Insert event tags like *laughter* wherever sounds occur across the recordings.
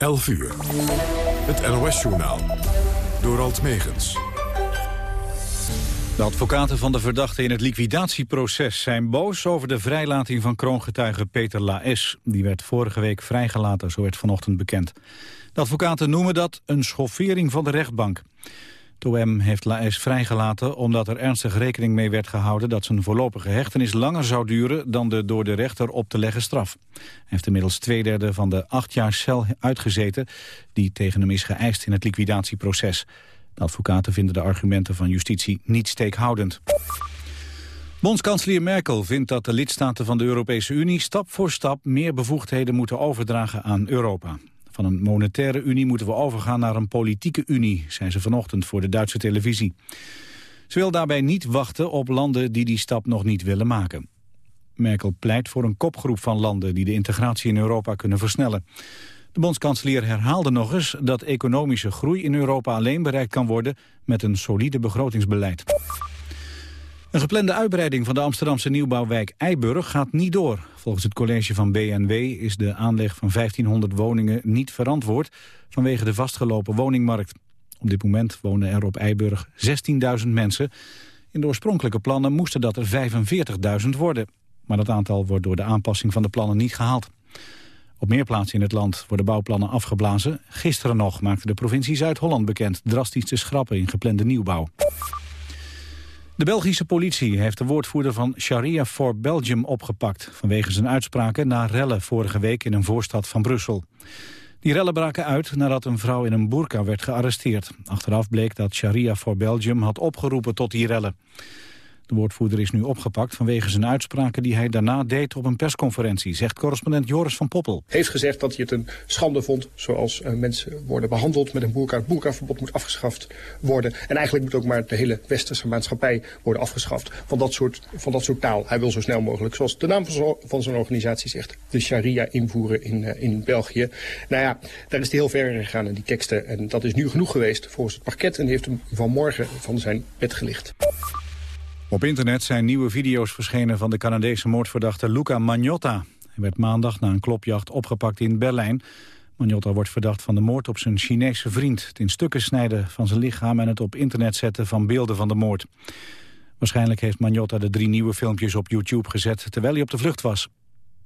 11 uur. Het NOS-journaal. Door Alt Megens. De advocaten van de verdachte in het liquidatieproces zijn boos over de vrijlating van kroongetuige Peter Laes. Die werd vorige week vrijgelaten, zo werd vanochtend bekend. De advocaten noemen dat een schoffering van de rechtbank. OM heeft Laes vrijgelaten omdat er ernstig rekening mee werd gehouden dat zijn voorlopige hechtenis langer zou duren dan de door de rechter op te leggen straf. Hij heeft inmiddels twee derde van de acht jaar cel uitgezeten die tegen hem is geëist in het liquidatieproces. De advocaten vinden de argumenten van justitie niet steekhoudend. Bondskanselier Merkel vindt dat de lidstaten van de Europese Unie stap voor stap meer bevoegdheden moeten overdragen aan Europa. Van een monetaire unie moeten we overgaan naar een politieke unie, zei ze vanochtend voor de Duitse televisie. Ze wil daarbij niet wachten op landen die die stap nog niet willen maken. Merkel pleit voor een kopgroep van landen die de integratie in Europa kunnen versnellen. De bondskanselier herhaalde nog eens dat economische groei in Europa alleen bereikt kan worden met een solide begrotingsbeleid. Een geplande uitbreiding van de Amsterdamse nieuwbouwwijk Eiburg gaat niet door. Volgens het college van BNW is de aanleg van 1500 woningen niet verantwoord vanwege de vastgelopen woningmarkt. Op dit moment wonen er op Eiburg 16.000 mensen. In de oorspronkelijke plannen moesten dat er 45.000 worden. Maar dat aantal wordt door de aanpassing van de plannen niet gehaald. Op meer plaatsen in het land worden bouwplannen afgeblazen. Gisteren nog maakte de provincie Zuid-Holland bekend drastisch te schrappen in geplande nieuwbouw. De Belgische politie heeft de woordvoerder van Sharia for Belgium opgepakt... vanwege zijn uitspraken na rellen vorige week in een voorstad van Brussel. Die rellen braken uit nadat een vrouw in een burka werd gearresteerd. Achteraf bleek dat Sharia for Belgium had opgeroepen tot die rellen. De woordvoerder is nu opgepakt vanwege zijn uitspraken die hij daarna deed op een persconferentie, zegt correspondent Joris van Poppel. Heeft gezegd dat hij het een schande vond zoals uh, mensen worden behandeld met een boerka. Het boerkaverbod moet afgeschaft worden. En eigenlijk moet ook maar de hele westerse maatschappij worden afgeschaft van dat soort, van dat soort taal. Hij wil zo snel mogelijk, zoals de naam van zijn organisatie zegt, de sharia invoeren in, uh, in België. Nou ja, daar is hij heel ver in gegaan in die teksten. En dat is nu genoeg geweest volgens het parket en heeft hem vanmorgen van zijn bed gelicht. Op internet zijn nieuwe video's verschenen van de Canadese moordverdachte Luca Magnotta. Hij werd maandag na een klopjacht opgepakt in Berlijn. Magnotta wordt verdacht van de moord op zijn Chinese vriend... het in stukken snijden van zijn lichaam en het op internet zetten van beelden van de moord. Waarschijnlijk heeft Magnotta de drie nieuwe filmpjes op YouTube gezet... terwijl hij op de vlucht was.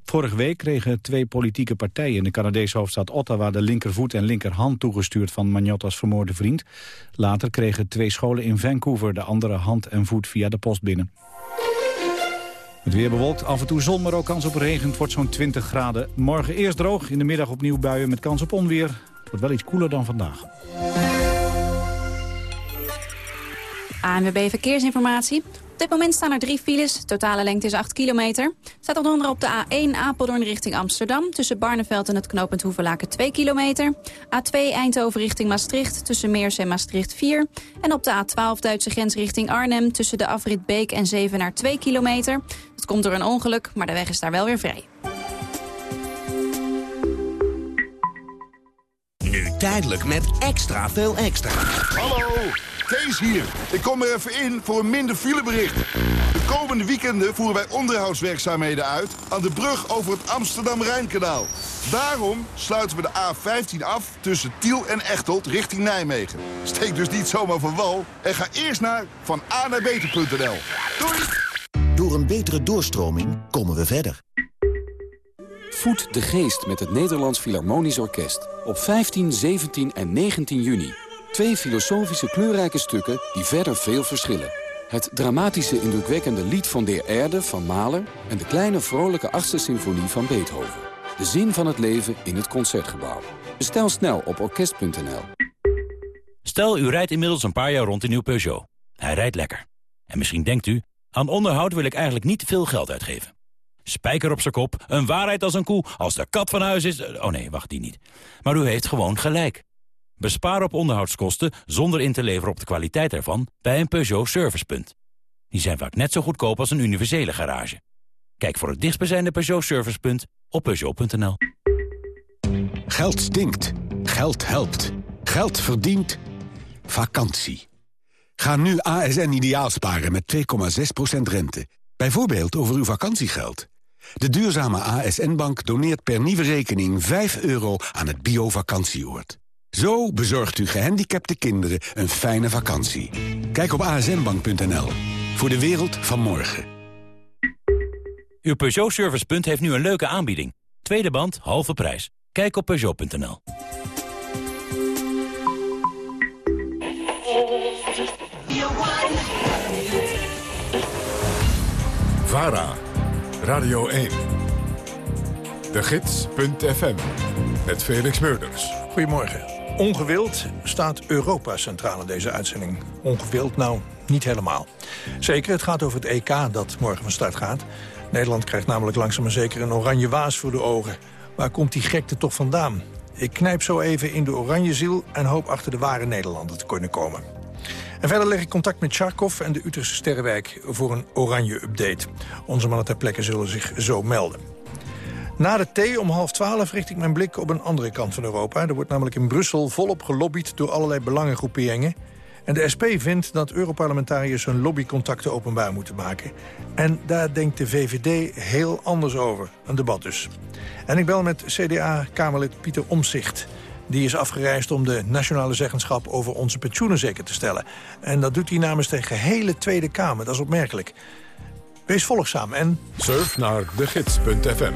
Vorige week kregen twee politieke partijen in de Canadese hoofdstad Ottawa... de linkervoet en linkerhand toegestuurd van Magnotta's vermoorde vriend. Later kregen twee scholen in Vancouver de andere hand en voet via de post binnen. Het weer bewolkt, af en toe zon, maar ook kans op regen. Het wordt zo'n 20 graden. Morgen eerst droog, in de middag opnieuw buien met kans op onweer. Het wordt wel iets koeler dan vandaag. ANWB Verkeersinformatie. Op dit moment staan er drie files. Totale lengte is 8 kilometer. Staat onder andere op de A1 Apeldoorn richting Amsterdam... tussen Barneveld en het knooppunt Hoevelaken 2 kilometer. A2 Eindhoven richting Maastricht tussen Meers en Maastricht 4. En op de A12 Duitse grens richting Arnhem... tussen de afrit Beek en Zevenaar 2 kilometer. Dat komt door een ongeluk, maar de weg is daar wel weer vrij. Nu tijdelijk met extra veel extra. Hallo! Kees hier. Ik kom er even in voor een minder filebericht. De komende weekenden voeren wij onderhoudswerkzaamheden uit... aan de brug over het Amsterdam-Rijnkanaal. Daarom sluiten we de A15 af tussen Tiel en Echteld richting Nijmegen. Steek dus niet zomaar van wal en ga eerst naar van naar beter.nl. Doei! Door een betere doorstroming komen we verder. Voed de geest met het Nederlands Philharmonisch Orkest. Op 15, 17 en 19 juni. Twee filosofische kleurrijke stukken die verder veel verschillen. Het dramatische indrukwekkende lied van Der Erde van Mahler... en de kleine vrolijke achtste symfonie van Beethoven. De zin van het leven in het Concertgebouw. Bestel snel op orkest.nl. Stel, u rijdt inmiddels een paar jaar rond in uw Peugeot. Hij rijdt lekker. En misschien denkt u, aan onderhoud wil ik eigenlijk niet veel geld uitgeven. Spijker op zijn kop, een waarheid als een koe, als de kat van huis is... Oh nee, wacht, die niet. Maar u heeft gewoon gelijk. Bespaar op onderhoudskosten zonder in te leveren op de kwaliteit ervan bij een Peugeot Servicepunt. Die zijn vaak net zo goedkoop als een universele garage. Kijk voor het dichtstbijzijnde Peugeot Servicepunt op Peugeot.nl. Geld stinkt. Geld helpt. Geld verdient. Vakantie. Ga nu ASN ideaal sparen met 2,6% rente. Bijvoorbeeld over uw vakantiegeld. De duurzame ASN-Bank doneert per nieuwe rekening 5 euro aan het bio-vakantieoord. Zo bezorgt u gehandicapte kinderen een fijne vakantie. Kijk op asnbank.nl. Voor de wereld van morgen. Uw Peugeot Servicepunt heeft nu een leuke aanbieding. Tweede band, halve prijs. Kijk op Peugeot.nl. VARA, Radio 1. De Gids.fm, met Felix Meurders. Goedemorgen. Ongewild staat Europa centraal in deze uitzending. Ongewild? Nou, niet helemaal. Zeker, het gaat over het EK dat morgen van start gaat. Nederland krijgt namelijk langzaam maar zeker een oranje waas voor de ogen. Waar komt die gekte toch vandaan? Ik knijp zo even in de oranje ziel en hoop achter de ware Nederlander te kunnen komen. En verder leg ik contact met Charkov en de Utrechtse Sterrenwijk voor een oranje-update. Onze mannen ter plekke zullen zich zo melden. Na de thee om half twaalf richt ik mijn blik op een andere kant van Europa. Er wordt namelijk in Brussel volop gelobbyd door allerlei belangengroeperingen. En de SP vindt dat Europarlementariërs hun lobbycontacten openbaar moeten maken. En daar denkt de VVD heel anders over. Een debat dus. En ik bel met CDA-Kamerlid Pieter Omzicht. Die is afgereisd om de nationale zeggenschap over onze pensioenen zeker te stellen. En dat doet hij namens de gehele Tweede Kamer. Dat is opmerkelijk. Wees volgzaam en... Surf naar degids.fm.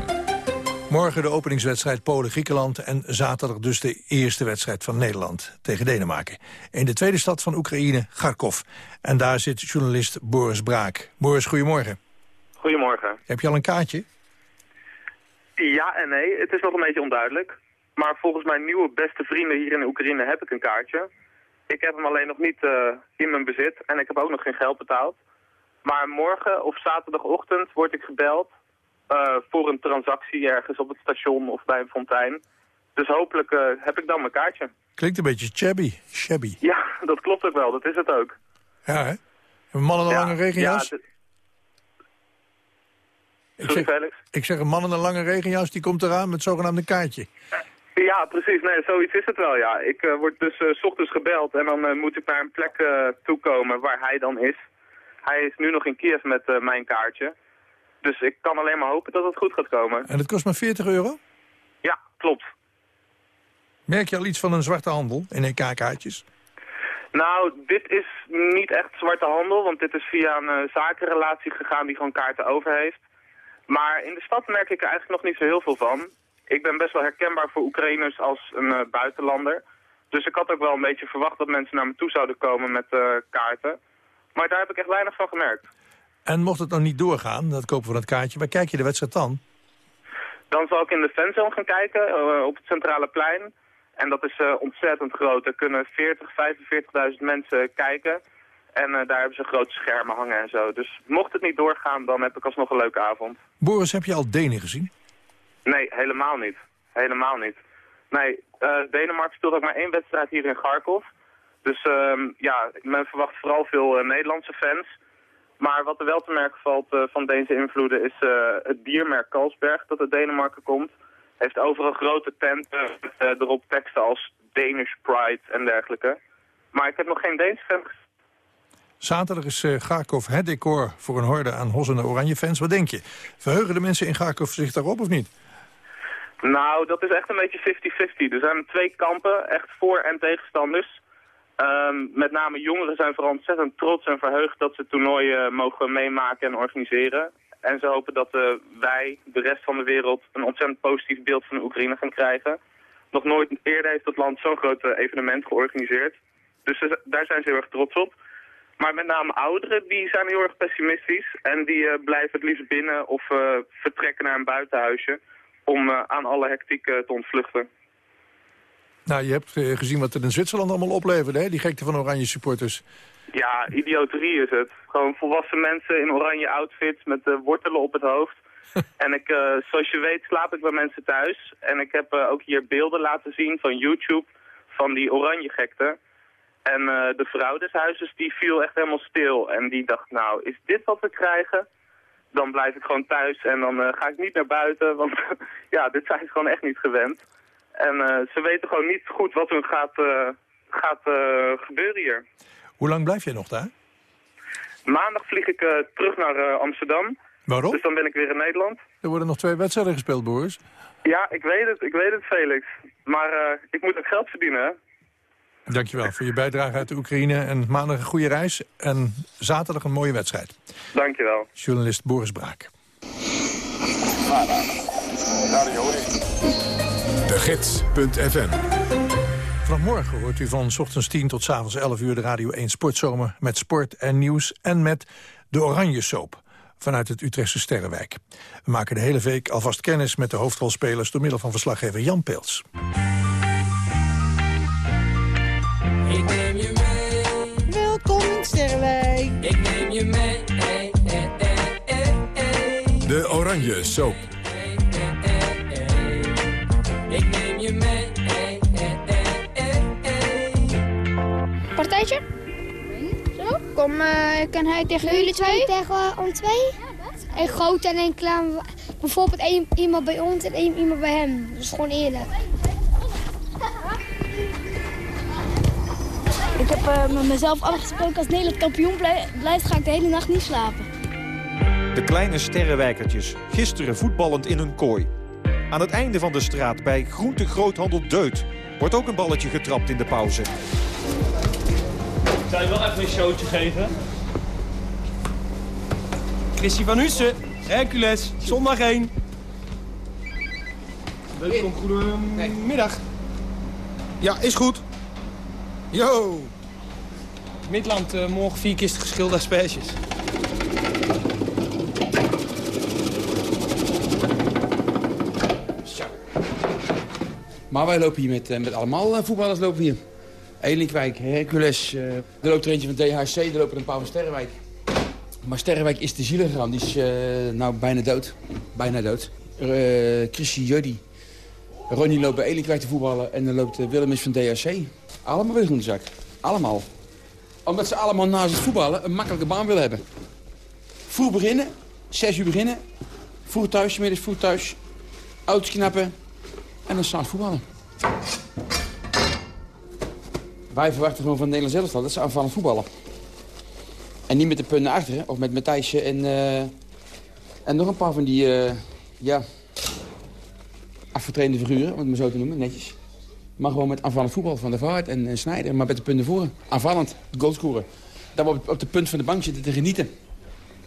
Morgen de openingswedstrijd Polen-Griekenland... en zaterdag dus de eerste wedstrijd van Nederland tegen Denemarken. In de tweede stad van Oekraïne, Kharkov. En daar zit journalist Boris Braak. Boris, goedemorgen. Goedemorgen. Heb je al een kaartje? Ja en nee, het is nog een beetje onduidelijk. Maar volgens mijn nieuwe beste vrienden hier in Oekraïne heb ik een kaartje. Ik heb hem alleen nog niet uh, in mijn bezit en ik heb ook nog geen geld betaald. Maar morgen of zaterdagochtend word ik gebeld uh, voor een transactie ergens op het station of bij een fontein. Dus hopelijk uh, heb ik dan mijn kaartje. Klinkt een beetje shabby. shabby. Ja, dat klopt ook wel. Dat is het ook. Ja, hè? Een man in een ja, lange regenjas? Ja, ik, zeg, Felix? ik zeg, een man in een lange regenjas die komt eraan met het zogenaamde kaartje. Ja, precies. Nee, zoiets is het wel, ja. Ik uh, word dus s ochtends gebeld en dan moet ik naar een plek toekomen waar hij dan is. Hij is nu nog in Kiev met mijn kaartje. Dus ik kan alleen maar hopen dat het goed gaat komen. En het kost maar 40 euro? Ja, klopt. Merk je al iets van een zwarte handel in EK-kaartjes? Nou, dit is niet echt zwarte handel, want dit is via een zakenrelatie gegaan die gewoon kaarten over heeft. Maar in de stad merk ik er eigenlijk nog niet zo heel veel van ik ben best wel herkenbaar voor Oekraïners als een uh, buitenlander. Dus ik had ook wel een beetje verwacht dat mensen naar me toe zouden komen met uh, kaarten. Maar daar heb ik echt weinig van gemerkt. En mocht het nou niet doorgaan, dat kopen van het kaartje, waar kijk je de wedstrijd dan? Dan zal ik in de fanzone gaan kijken, uh, op het centrale plein. En dat is ontzettend groot. Er kunnen 40, 45.000 mensen kijken. En daar hebben ze grote schermen hangen en zo. Dus mocht het niet doorgaan, dan heb ik alsnog een leuke avond. Boris, heb je al Denen gezien? Nee, helemaal niet. Helemaal niet. Nee, Denemarken speelt ook maar één wedstrijd hier in Kharkov. Dus uh, ja, men verwacht vooral veel Nederlandse fans. Maar wat er wel te merken valt uh, van deze invloeden is het diermerk Kalsberg dat uit Denemarken komt. Heeft overal grote tenten met erop teksten als Danish Pride en dergelijke. Maar ik heb nog geen Deense fan gezien. Zaterdag is uh, Kharkov het decor voor een horde aan hossende oranje fans. Wat denk je? Verheugen de mensen in Kharkov zich daarop of niet? Nou, dat is echt een beetje 50-50. Er zijn twee kampen, echt voor- en tegenstanders. Um, met name jongeren zijn vooral ontzettend trots en verheugd dat ze toernooien mogen meemaken en organiseren. En ze hopen dat uh, wij, de rest van de wereld, een ontzettend positief beeld van de Oekraïne gaan krijgen. Nog nooit eerder heeft het land zo'n groot evenement georganiseerd. Dus daar zijn ze heel erg trots op. Maar met name ouderen, die zijn heel erg pessimistisch. En die uh, blijven het liefst binnen of vertrekken naar een buitenhuisje om aan alle hectiek te ontvluchten. Nou, je hebt gezien wat het in Zwitserland allemaal opleverde, hè? die gekte van oranje supporters. Ja, idioterie is het. Gewoon volwassen mensen in oranje outfits met wortelen op het hoofd. *laughs* en ik, zoals je weet slaap ik bij mensen thuis. En ik heb ook hier beelden laten zien van YouTube van die oranje gekte. En uh, de vrouw des huizes die viel echt helemaal stil. En die dacht, nou, is dit wat we krijgen? Dan blijf ik gewoon thuis en dan uh, ga ik niet naar buiten. Want *laughs* ja, dit zijn ze gewoon echt niet gewend. En uh, ze weten gewoon niet goed wat er gaat, gaat gebeuren hier. Hoe lang blijf jij nog daar? Maandag vlieg ik terug naar Amsterdam. Waarom? Dus dan ben ik weer in Nederland. Er worden nog twee wedstrijden gespeeld, Boris. Ja, ik weet het, ik weet het Felix. Maar uh, ik moet ook geld verdienen, hè? Dankjewel voor je bijdrage uit de Oekraïne. En maandag een goede reis en zaterdag een mooie wedstrijd. Dankjewel. Journalist Boris Braak. De Gids.fm Vanaf morgen hoort u van ochtends 10 tot s avonds 11 uur de Radio 1 Sportzomer... met sport en nieuws en met de Oranje Soap vanuit het Utrechtse Sterrenwijk. We maken de hele week alvast kennis met de hoofdrolspelers... door middel van verslaggever Jan Peels. Ik neem je mee. Welkom in Sterrenwijk. Ik neem je mee. De Oranje Soap. Zo? Kom, uh, kan hij tegen jullie twee? Tegen ons twee? Een groot en een klein. Bijvoorbeeld één iemand bij ons en één iemand bij hem. Dat is gewoon eerlijk. Ik heb uh, met mezelf afgesproken als Nederland kampioen blijft, ga ik de hele nacht niet slapen. De kleine sterrenwijkertjes, gisteren voetballend in hun kooi. Aan het einde van de straat bij groentegroothandel Deut wordt ook een balletje getrapt in de pauze. Zou je wel even een showtje geven? Christy van Hussen, Hercules, zondag 1. Welkom, goedemiddag. Ja, is goed. Yo! Midland, uh, morgen vier kisten geschilde asperges. Zo. Maar wij lopen hier met, uh, met allemaal uh, voetballers lopen hier. Elinkwijk, Hercules, uh, er loopt er eentje van DHC, er lopen een paar van Sterrenwijk. Maar Sterrenwijk is te zielig gegaan, die is nou bijna dood. Bijna dood. Chrissy Juddy. Ronnie loopt bij Elinkwijk te voetballen en dan loopt Willem is van DHC. Allemaal weer in de zak. Allemaal. Omdat ze allemaal naast het voetballen een makkelijke baan willen hebben. Vroeg beginnen, zes uur beginnen. Vroeg thuis, middags vroeg thuis. Auto's knappen. En dan s'avonds voetballen. Wij verwachten gewoon van Nederland zelf dat ze aanvallend voetballen. En niet met de punten achter, of met Matthijsje en, uh, en nog een paar van die, uh, ja, afgetrainde figuren, om het maar zo te noemen, netjes. Maar gewoon met aanvallend voetbal van de Vaart en, en Snijder. Maar met de punten voor. Aanvallend, goalscoren. Dat we op, op de punt van de bank zitten te genieten.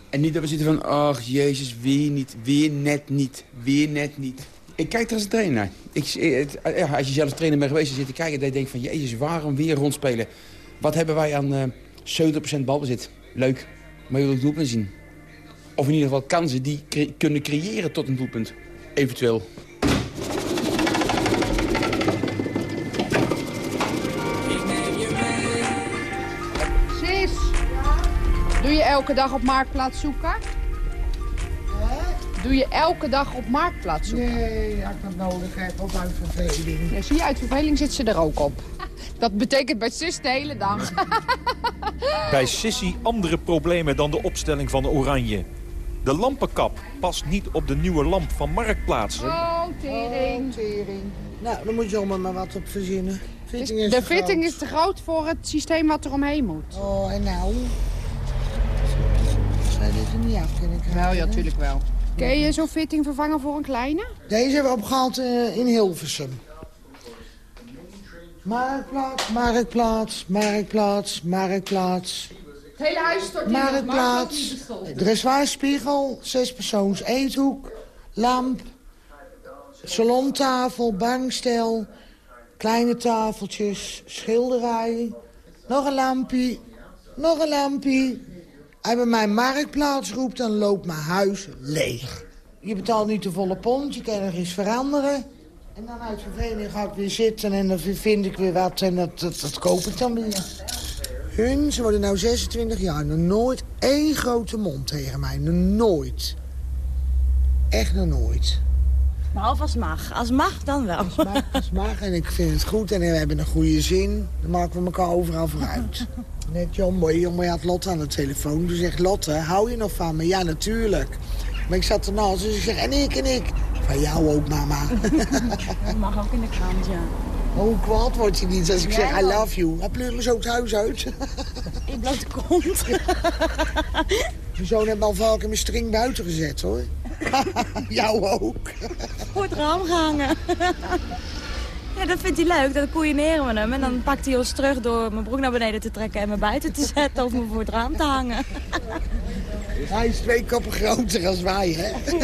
En niet dat we zitten van, ach jezus, weer niet, weer net niet, weer net niet. Ik kijk er als een trainer naar. Ik, ja, als je zelf trainer bent geweest en zit te kijken... dan denk je van, jezus, waarom weer rondspelen? Wat hebben wij aan uh, 70% balbezit? Leuk, maar je wilt doelpunt zien. Of in ieder geval kansen die cre kunnen creëren tot een doelpunt. Eventueel. Doe je elke dag op Marktplaats zoeken? Doe je elke dag op Marktplaats zoeken? Nee, als ik dat nodig heb, of uit verveling. Ja, zie je, uit verveling zit ze er ook op. Dat betekent bij Sis de hele dag. *laughs* bij Sissy andere problemen dan de opstelling van de Oranje. De lampenkap past niet op de nieuwe lamp van Marktplaats. Oh, tering. Oh, tering. Nou, dan moet je allemaal maar wat op verzinnen. Fitting is de fitting is te groot voor het systeem wat er omheen moet. Oh, en nou? Zou je deze niet af kunnen krijgen? Wel, ja, natuurlijk wel. Kun je zo'n fitting vervangen voor een kleine? Deze hebben we opgehaald uh, in Hilversum. Marktplaats, Marktplaats, Marktplaats, Marktplaats. Het hele huis stort in Marktplaats, dressoirspiegel, zes persoons eethoek, lamp, salontafel, bankstel, kleine tafeltjes, schilderij, nog een lampje, nog een lampje. Als je mijn marktplaats roept, dan loopt mijn huis leeg. Je betaalt niet de volle pond, je kan er eens veranderen. En dan uit verveling ga ik weer zitten en dan vind ik weer wat en dat, dat, koop ik dan weer. Hun, ze worden nou 26 jaar, nog nooit één grote mond tegen mij. Nog nooit. Echt nog nooit. Behalve als mag. Als mag, dan wel. Als mag, als mag. En ik vind het goed en we hebben een goede zin. Dan maken we elkaar overal vooruit. *laughs* Net John Boy, John Boy had Lotte aan de telefoon. Toen zegt Lotte, hou je nog van me? Ja, natuurlijk. Maar ik zat ernaast, dus ik zeg, en ik, en ik. Van jou ook, mama. *laughs* Dat mag ook in de krant, ja. Hoe kwaad wordt hij niet als ik zeg, I love you? Hij pleurt me zo het huis uit. *laughs* In blote kont. Mijn zoon heeft al vaak in mijn string buiten gezet, hoor. *laughs* Jou ook. Voor het raam gehangen. *laughs* Ja, dat vindt hij leuk. Dan koeieneren we hem. En dan pakt hij ons terug door mijn broek naar beneden te trekken... en me buiten te zetten of me voor het raam te hangen. *laughs* Hij is twee koppen groter als wij, hè?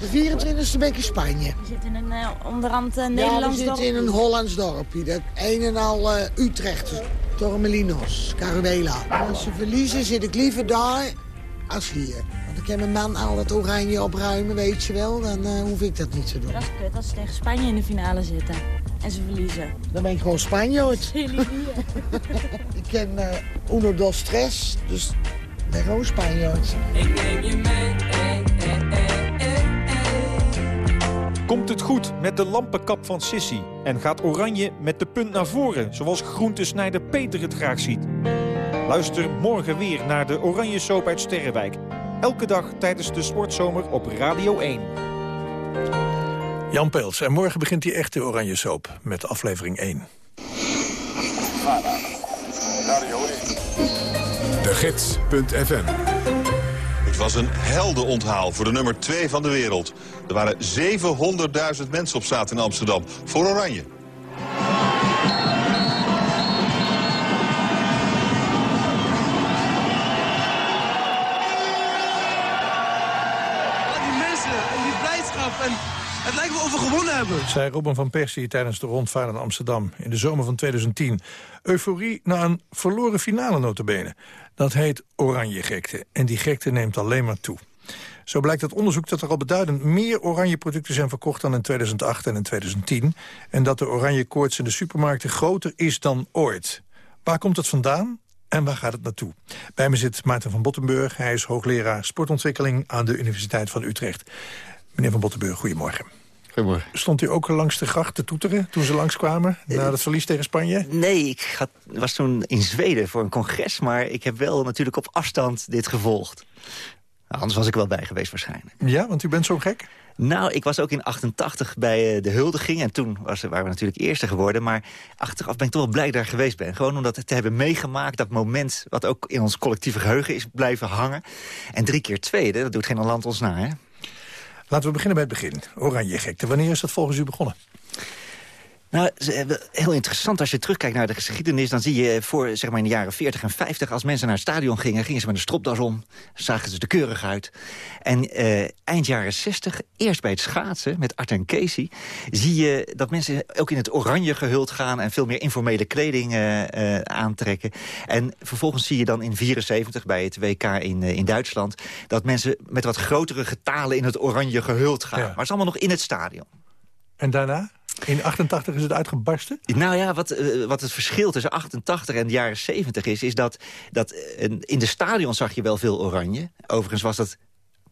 De 24e week in Spanje. We zitten in een uh, onderhand uh, Ja, we Nederlands dorp. zitten in een Hollands dorpje. Dat een en al uh, Utrecht. Torremelinos, Caruela. Als ze verliezen zit ik liever daar als hier. Ik kan mijn man al dat oranje opruimen, weet je wel. Dan uh, hoef ik dat niet te doen. Dat is kut als ze tegen Spanje in de finale zitten. En ze verliezen. Dan ben ik gewoon Spanjaard. *laughs* *laughs* ik ken uh, Uno dos Tres, dus ik ben gewoon. Ik neem je mee, eh, Komt het goed met de lampenkap van Sissy? En gaat Oranje met de punt naar voren, zoals groentesnijder Peter het graag ziet? Luister morgen weer naar de Oranje Soap uit Sterrenwijk. Elke dag tijdens de sportzomer op Radio 1. Jan Peels, en morgen begint die echte Oranje Soap met aflevering 1. De Gids.fm Het was een heldenonthaal voor de nummer 2 van de wereld. Er waren 700.000 mensen op straat in Amsterdam voor Oranje. We gewonnen hebben. Zei Robin van Persie tijdens de rondvaart in Amsterdam in de zomer van 2010. Euforie na een verloren finale notabene. Dat heet oranje gekte. En die gekte neemt alleen maar toe. Zo blijkt uit onderzoek dat er al beduidend meer oranje producten zijn verkocht dan in 2008 en in 2010. En dat de oranje koorts in de supermarkten groter is dan ooit. Waar komt het vandaan? En waar gaat het naartoe? Bij me zit Maarten van Bottenburg. Hij is hoogleraar sportontwikkeling aan de Universiteit van Utrecht. Meneer van Bottenburg, goedemorgen. Goedemorgen. Stond u ook langs de gracht te toeteren toen ze langskwamen... na het verlies tegen Spanje? Nee, ik had, was toen in Zweden voor een congres... maar ik heb wel natuurlijk op afstand dit gevolgd. Nou, anders was ik wel bij geweest waarschijnlijk. Ja, want u bent zo gek? Nou, ik was ook in 88 bij de huldiging. En toen was, waren we natuurlijk eerste geworden. Maar achteraf ben ik toch wel blij daar geweest ben. Gewoon omdat het te hebben meegemaakt. Dat moment wat ook in ons collectieve geheugen is blijven hangen. En drie keer tweede, dat doet geen land ons na, hè? Laten we beginnen bij het begin. Oranje gekte. Wanneer is dat volgens u begonnen? Nou, heel interessant. Als je terugkijkt naar de geschiedenis... dan zie je voor zeg maar, in de jaren 40 en 50... als mensen naar het stadion gingen, gingen ze met een stropdas om. Zagen ze er keurig uit. En eh, eind jaren 60, eerst bij het schaatsen met Art en Casey... zie je dat mensen ook in het oranje gehuld gaan... en veel meer informele kleding uh, uh, aantrekken. En vervolgens zie je dan in 74 bij het WK in, in Duitsland... dat mensen met wat grotere getalen in het oranje gehuld gaan. Ja. Maar het is allemaal nog in het stadion. En daarna? In 88 is het uitgebarsten? Nou ja, wat, uh, wat het verschil tussen 88 en de jaren 70 is... is dat, dat uh, in de stadion zag je wel veel oranje. Overigens was dat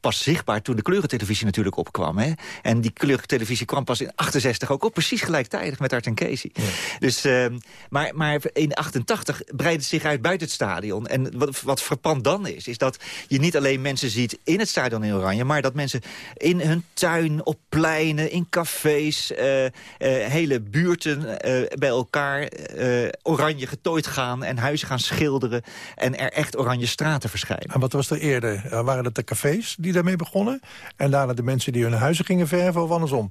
pas zichtbaar toen de kleurentelevisie natuurlijk opkwam. Hè? En die kleurentelevisie kwam pas in 68 ook op, precies gelijktijdig met Art en Casey. Ja. Dus, uh, maar, maar in 88 breidt het zich uit buiten het stadion. En wat, wat verpand dan is, is dat je niet alleen mensen ziet in het stadion in oranje... maar dat mensen in hun tuin, op pleinen, in cafés... Uh, uh, hele buurten bij elkaar oranje getooid gaan... en huizen gaan schilderen en er echt oranje straten verschijnen. En wat was er eerder? waren het de cafés die daarmee begonnen? En daarna de mensen die hun huizen gingen verven of andersom?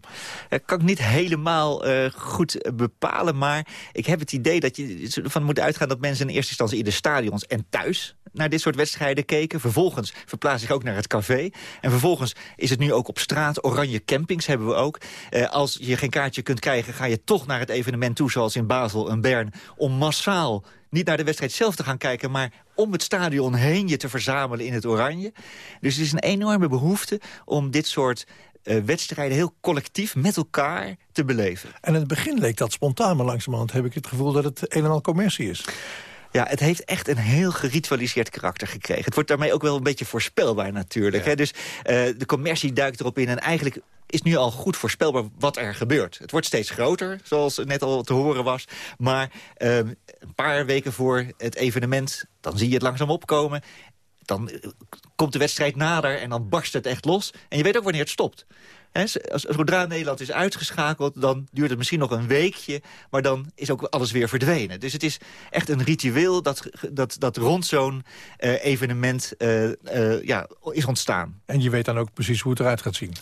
Dat kan ik niet helemaal uh, goed bepalen. Maar ik heb het idee dat je ervan moet uitgaan... dat mensen in eerste instantie in de stadions en thuis naar dit soort wedstrijden keken. Vervolgens verplaatst zich ook naar het café. En vervolgens is het nu ook op straat. Oranje campings hebben we ook. Uh, als je geen kaartje kunt krijgen, ga je toch naar het evenement toe... zoals in Basel en Bern, om massaal niet naar de wedstrijd zelf te gaan kijken... maar om het stadion heen je te verzamelen in het oranje. Dus het is een enorme behoefte om dit soort uh, wedstrijden heel collectief met elkaar te beleven. En in het begin leek dat spontaan, maar langzamerhand heb ik het gevoel dat het een en al commercie is. Ja, het heeft echt een heel geritualiseerd karakter gekregen. Het wordt daarmee ook wel een beetje voorspelbaar natuurlijk. Ja. Hè? Dus uh, de commercie duikt erop in en eigenlijk is nu al goed voorspelbaar wat er gebeurt. Het wordt steeds groter, zoals net al te horen was. Maar uh, een paar weken voor het evenement, dan zie je het langzaam opkomen dan eh, komt de wedstrijd nader en dan barst het echt los. En je weet ook wanneer het stopt. He, zodra Nederland is uitgeschakeld, dan duurt het misschien nog een weekje... maar dan is ook alles weer verdwenen. Dus het is echt een ritueel dat, dat, dat rond zo'n uh, evenement uh, uh, ja, is ontstaan. En je weet dan ook precies hoe het eruit gaat zien?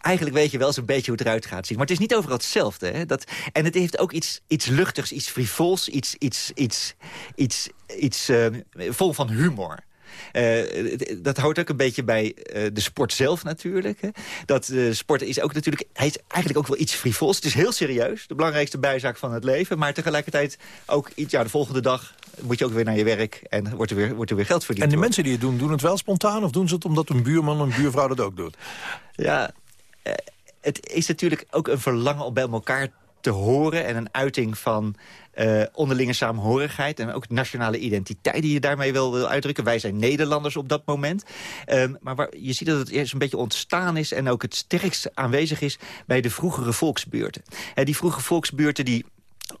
Eigenlijk weet je wel eens een beetje hoe het eruit gaat zien. Maar het is niet overal hetzelfde. Hè? Dat, en het heeft ook iets, iets luchtigs, iets frivols, iets, iets, iets, iets, iets vol van humor. Uh, dat hoort ook een beetje bij uh, de sport zelf natuurlijk. Hè. Dat uh, sport is ook natuurlijk... Hij is eigenlijk ook wel iets frivols. Het is heel serieus. De belangrijkste bijzaak van het leven. Maar tegelijkertijd ook iets... Ja, de volgende dag moet je ook weer naar je werk. En wordt er weer, wordt er weer geld verdiend. En de mensen die het doen, doen het wel spontaan? Of doen ze het omdat een buurman een buurvrouw dat ook doet? Ja, het is natuurlijk ook een verlangen om bij elkaar te horen... en een uiting van uh, onderlinge samenhorigheid... en ook nationale identiteit die je daarmee wil, uitdrukken. Wij zijn Nederlanders op dat moment. Um, maar je ziet dat het eerst een beetje ontstaan is... en ook het sterkst aanwezig is bij de vroegere volksbuurten. Uh, die vroege volksbuurten die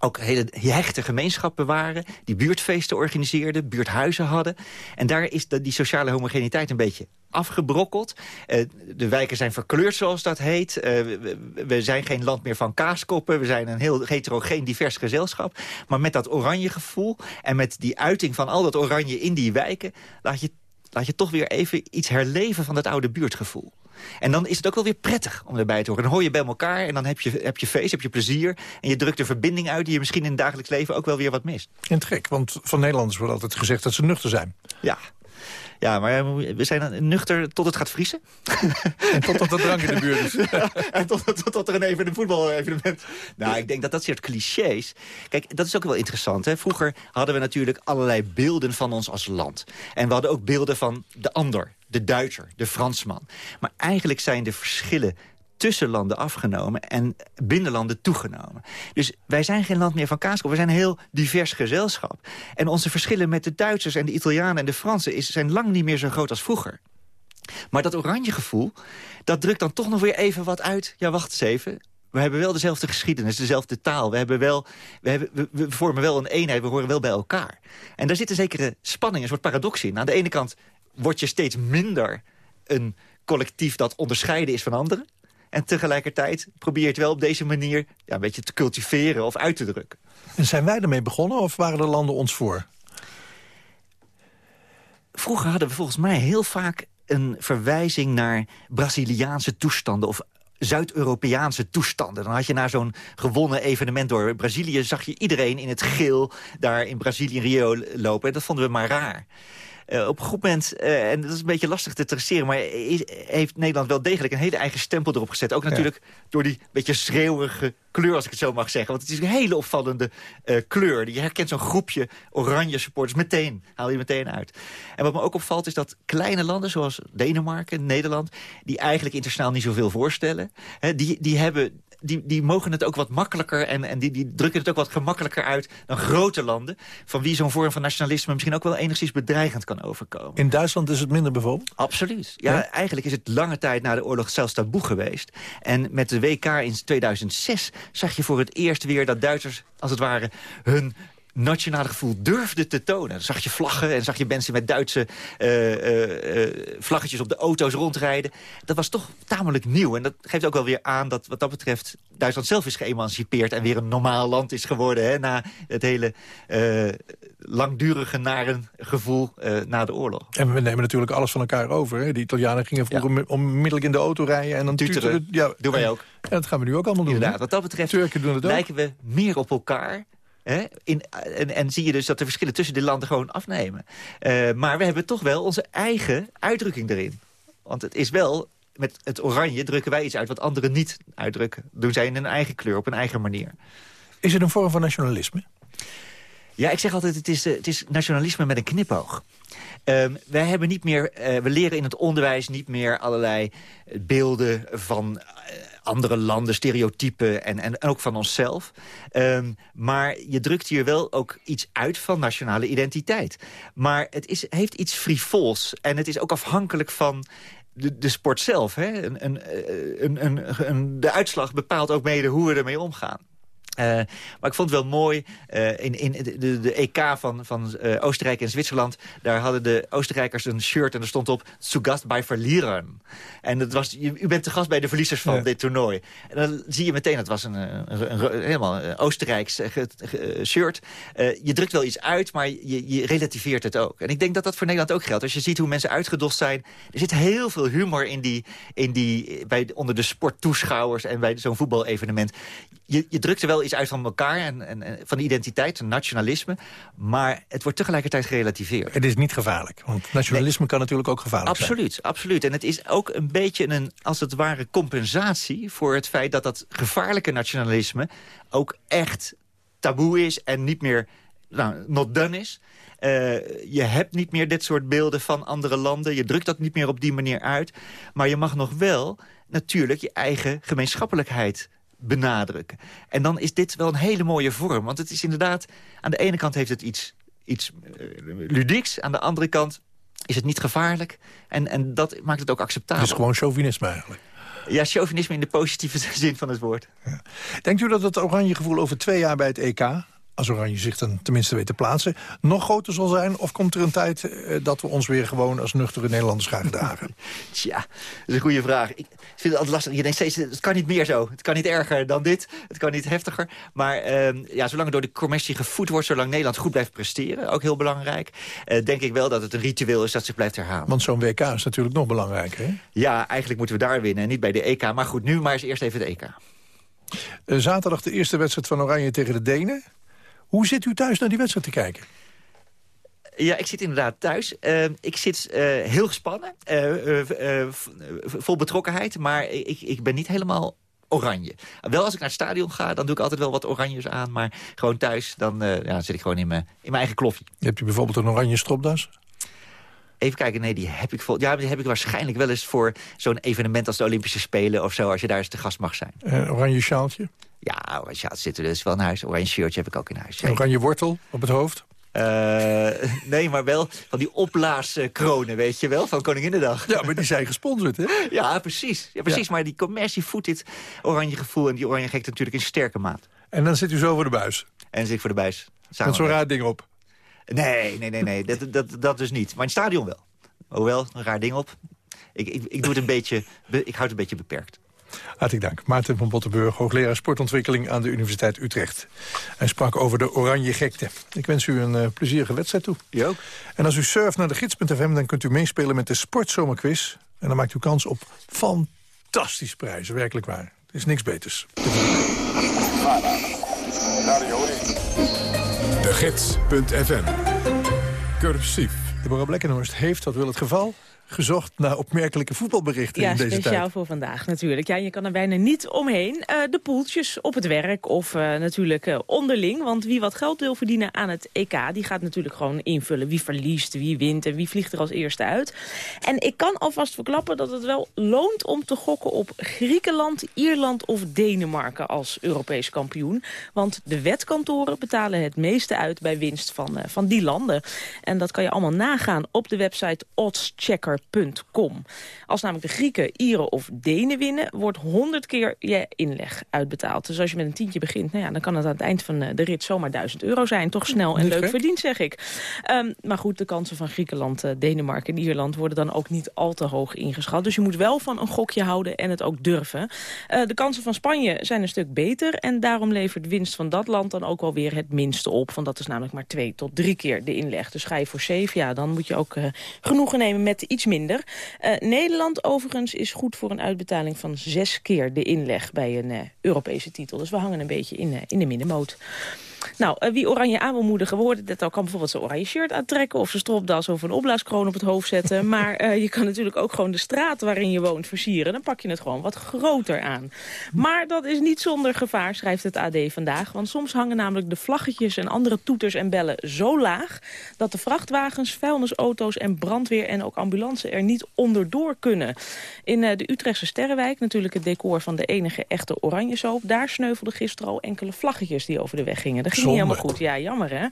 ook hele hechte gemeenschappen waren... die buurtfeesten organiseerden, buurthuizen hadden. En daar is de, die sociale homogeniteit een beetje afgebrokkeld. Uh, de wijken zijn verkleurd, zoals dat heet. Uh, we, we, zijn geen land meer van kaaskoppen. We zijn een heel heterogeen, divers gezelschap. Maar met dat oranje gevoel en met die uiting van al dat oranje in die wijken... laat je, laat je toch weer even iets herleven van dat oude buurtgevoel. En dan is het ook wel weer prettig om erbij te horen. Dan hoor je bij elkaar en dan heb je, heb je feest, heb je plezier. En je drukt de verbinding uit die je misschien in het dagelijks leven ook wel weer wat mist. En het gek, want van Nederlanders wordt altijd gezegd dat ze nuchter zijn. Ja, ja, maar we zijn nuchter tot het gaat vriezen. *laughs* En tot dat drank in de buurt is. *laughs* en tot, tot, tot, er een even een voetbal-evenement... Nou, ik denk dat dat soort clichés... Kijk, dat is ook wel interessant. Hè? Vroeger hadden we natuurlijk allerlei beelden van ons als land. En we hadden ook beelden van de ander. De Duitser, de Fransman. Maar eigenlijk zijn de verschillen tussen landen afgenomen en binnenlanden toegenomen. Dus wij zijn geen land meer van kaaskop. We zijn een heel divers gezelschap. En onze verschillen met de Duitsers en de Italianen en de Fransen... Is, zijn lang niet meer zo groot als vroeger. Maar dat oranje gevoel, dat drukt dan toch nog weer even wat uit. Ja, wacht eens even. We hebben wel dezelfde geschiedenis, dezelfde taal. We, hebben wel, we, hebben, we, vormen wel een eenheid, we horen wel bij elkaar. En daar zit een zekere spanning, een soort paradox in. Aan de ene kant word je steeds minder een collectief dat onderscheiden is van anderen. En tegelijkertijd probeer je het wel op deze manier ja, een beetje te cultiveren of uit te drukken. En zijn wij ermee begonnen of waren de landen ons voor? Vroeger hadden we volgens mij heel vaak een verwijzing naar Braziliaanse toestanden... of Zuid-Europeaanse toestanden. Dan had je naar zo'n gewonnen evenement door Brazilië... zag je iedereen in het geel daar in Brazilië, Rio lopen. En dat vonden we maar raar. Uh, op een goed moment, uh, en dat is een beetje lastig te traceren... maar is, heeft Nederland wel degelijk een hele eigen stempel erop gezet. Ook natuurlijk ja. door die beetje schreeuwige kleur, als ik het zo mag zeggen. Want het is een hele opvallende uh, kleur. Je herkent zo'n groepje oranje supporters meteen. Haal je meteen uit. En wat me ook opvalt is dat kleine landen zoals Denemarken, Nederland... die eigenlijk internationaal niet zoveel voorstellen... Hè, die, die hebben die, die mogen het ook wat makkelijker... en, en die, die drukken het ook wat gemakkelijker uit dan grote landen... van wie zo'n vorm van nationalisme misschien ook wel enigszins bedreigend kan overkomen. In Duitsland is het minder bijvoorbeeld? Absoluut. Ja, ja, eigenlijk is het lange tijd na de oorlog zelfs taboe geweest. En met de WK in 2006 zag je voor het eerst weer dat Duitsers, als het ware, hun nationale gevoel durfde te tonen. Dan zag je vlaggen en zag je mensen met Duitse uh, uh, vlaggetjes op de auto's rondrijden. Dat was toch tamelijk nieuw. En dat geeft ook wel weer aan dat wat dat betreft Duitsland zelf is geëmancipeerd... en weer een normaal land is geworden hè, na het hele langdurige naren gevoel na de oorlog. En we nemen natuurlijk alles van elkaar over. Hè? De Italianen gingen vroeger ja. onmiddellijk in de auto rijden en dan tuteren. tuteren. Ja, doen wij ook. Ja, dat gaan we nu ook allemaal doen. Inderdaad, wat dat betreft Turken doen het ook. lijken we meer op elkaar In, en, en, zie je dus dat de verschillen tussen de landen gewoon afnemen. Uh, maar we hebben toch wel onze eigen uitdrukking erin. Want het is wel, met het oranje drukken wij iets uit wat anderen niet uitdrukken. Doen zij in een eigen kleur, op een eigen manier. Is het een vorm van nationalisme? Ja, ik zeg altijd, het is, het is nationalisme met een knipoog. Um, wij hebben niet meer, uh, we leren in het onderwijs niet meer allerlei beelden van andere landen, stereotypen en, en, en ook van onszelf. Um, maar je drukt hier wel ook iets uit van nationale identiteit. Maar het is, heeft iets frivols en het is ook afhankelijk van de, de sport zelf. Hè? Een, een, een, een, de uitslag bepaalt ook mede hoe we ermee omgaan. Uh, maar ik vond het wel mooi, uh, in, in de, de, EK van, van uh, Oostenrijk en Zwitserland... daar hadden de Oostenrijkers een shirt en er stond op... Zu gast bij verlieren. En dat was, u bent te gast bij de verliezers van dit toernooi. En dan zie je meteen, het was een, een, een, helemaal Oostenrijks shirt. je drukt wel iets uit, maar je, je, relativeert het ook. En ik denk dat dat voor Nederland ook geldt. Als je ziet hoe mensen uitgedost zijn... er zit heel veel humor in die, in die, bij, onder de sporttoeschouwers... en bij zo'n voetbalevenement. Je, je drukt er wel iets uit van elkaar en, en, en van de identiteit, van nationalisme. Maar het wordt tegelijkertijd gerelativeerd. Het is niet gevaarlijk, want nationalisme kan natuurlijk ook gevaarlijk absoluut, zijn. Absoluut, En het is ook een beetje een, als het ware, compensatie... voor het feit dat dat gevaarlijke nationalisme ook echt taboe is... en niet meer nou, not done is. Uh, je hebt niet meer dit soort beelden van andere landen. Je drukt dat niet meer op die manier uit. Maar je mag nog wel natuurlijk je eigen gemeenschappelijkheid benadrukken. En dan is dit wel een hele mooie vorm. Want het is inderdaad, aan de ene kant heeft het iets, iets uh, ludieks. Aan de andere kant is het niet gevaarlijk. En, en dat maakt het ook acceptabel. Het is gewoon chauvinisme eigenlijk. Ja, chauvinisme in de positieve *laughs* zin van het woord. Ja. Denkt u dat het oranje gevoel over twee jaar bij het EK als Oranje zich dan tenminste weet te plaatsen... nog groter zal zijn? Of komt er een tijd eh, dat we ons weer gewoon als nuchtere Nederlanders gaan gedragen? *laughs* Tja, dat is een goede vraag. Ik vind het altijd lastig. Je denkt steeds, het kan niet meer zo. Het kan niet erger dan dit. Het kan niet heftiger. Maar uh, ja, zolang er door de commercie gevoed wordt... zolang Nederland goed blijft presteren, ook heel belangrijk... Uh, denk ik wel dat het een ritueel is dat zich blijft herhalen. Want zo'n WK is natuurlijk nog belangrijker, hè? Ja, eigenlijk moeten we daar winnen. Niet bij de EK. Maar goed, nu maar eens eerst even de EK. Uh, zaterdag de eerste wedstrijd van Oranje tegen de Denen. Hoe zit u thuis naar die wedstrijd te kijken? Ja, ik zit inderdaad thuis. Uh, ik zit uh, heel gespannen, uh, vol betrokkenheid, maar ik, ik ben niet helemaal oranje. Wel als ik naar het stadion ga, dan doe ik altijd wel wat oranjes aan, maar gewoon thuis, dan ja, zit ik gewoon in mijn, in mijn eigen kloffie. Hebt u bijvoorbeeld een oranje stropdas? Even kijken, nee, die heb ik vol. Ja, die heb ik waarschijnlijk wel eens voor zo'n evenement als de Olympische Spelen of zo, als je daar eens te gast mag zijn. oranje sjaaltje? Ja, oranje zit er dus wel in huis. Oranje shirtje heb ik ook in huis. Oranje wortel op het hoofd? Uh, *laughs* nee, maar wel van die opblaaskronen, weet je wel, van Koninginnedag. Ja, maar die zijn gesponsord, hè? *laughs* Ja, precies. Ja, precies. Maar die commercie voedt dit oranje gevoel... en die oranje gek natuurlijk in sterke maat. En dan zit u zo voor de buis? En zit ik voor de buis. Met zo'n raar ding op? Nee, nee, nee, nee. dat, dat, dat dus niet. Maar in het stadion wel. Hoewel, een raar ding op. Ik, ik, ik, doe het een beetje, ik houd het een beetje beperkt. Hartelijk dank. Maarten van Bottenburg, hoogleraar sportontwikkeling aan de Universiteit Utrecht. Hij sprak over de oranje gekte. Ik wens u een uh, plezierige wedstrijd toe. Je ook. En als u surft naar de gids.fm, dan kunt u meespelen met de Sportzomerquiz. En dan maakt u kans op fantastische prijzen, werkelijk waar. Het is niks beters. De Gids.fm Cursief. Deborah Blekkenhorst heeft, dat wil het geval gezocht naar opmerkelijke voetbalberichten ja, in deze tijd. Ja, speciaal voor vandaag natuurlijk. Ja, je kan er bijna niet omheen. Uh, de poeltjes op het werk of uh, natuurlijk uh, onderling. Want wie wat geld wil verdienen aan het EK... die gaat natuurlijk gewoon invullen wie verliest, wie wint... en wie vliegt er als eerste uit. En ik kan alvast verklappen dat het wel loont om te gokken op Griekenland, Ierland of Denemarken als Europees kampioen. Want de wetkantoren betalen het meeste uit bij winst van, van die landen. En dat kan je allemaal nagaan op de website oddschecker als namelijk de Grieken, Ieren of Denen winnen... wordt 100 keer je inleg uitbetaald. Dus als je met een tientje begint... Nou ja, dan kan het aan het eind van eh, de rit zomaar 1000 euro zijn. Toch snel en leuk verdiend, zeg ik. Um, maar goed, de kansen van Griekenland, uh, Denemarken en Ierland... worden dan ook niet al te hoog ingeschat. Dus je moet wel van een gokje houden en het ook durven. Uh, de kansen van Spanje zijn een stuk beter... en daarom levert winst van dat land dan ook wel weer het minste op. Want dat is namelijk maar twee tot drie keer de inleg. Dus ga je voor safe, ja, dan moet je ook genoegen nemen met iets minder. Uh, Nederland overigens is goed voor een uitbetaling van zes keer de inleg bij een uh, Europese titel. Dus we hangen een beetje in, uh, in de middenmoot. Nou, uh, wie oranje aan wil moedigen, we hoorden het al, kan bijvoorbeeld zijn oranje shirt aantrekken... of zijn stropdas of een opblaaskroon op het hoofd zetten. *laughs* maar uh, je kan natuurlijk ook gewoon de straat waarin je woont versieren. Dan pak je het gewoon wat groter aan. Maar dat is niet zonder gevaar, schrijft het AD vandaag. Want soms hangen namelijk de vlaggetjes en andere toeters en bellen zo laag... dat de vrachtwagens, vuilnisauto's en brandweer en ook ambulance er niet onderdoor kunnen. In uh, de Utrechtse Sterrenwijk, natuurlijk het decor van de enige echte oranje soap... daar sneuvelden gisteren al enkele vlaggetjes die over de weg gingen niet helemaal goed. Ja, jammer hè.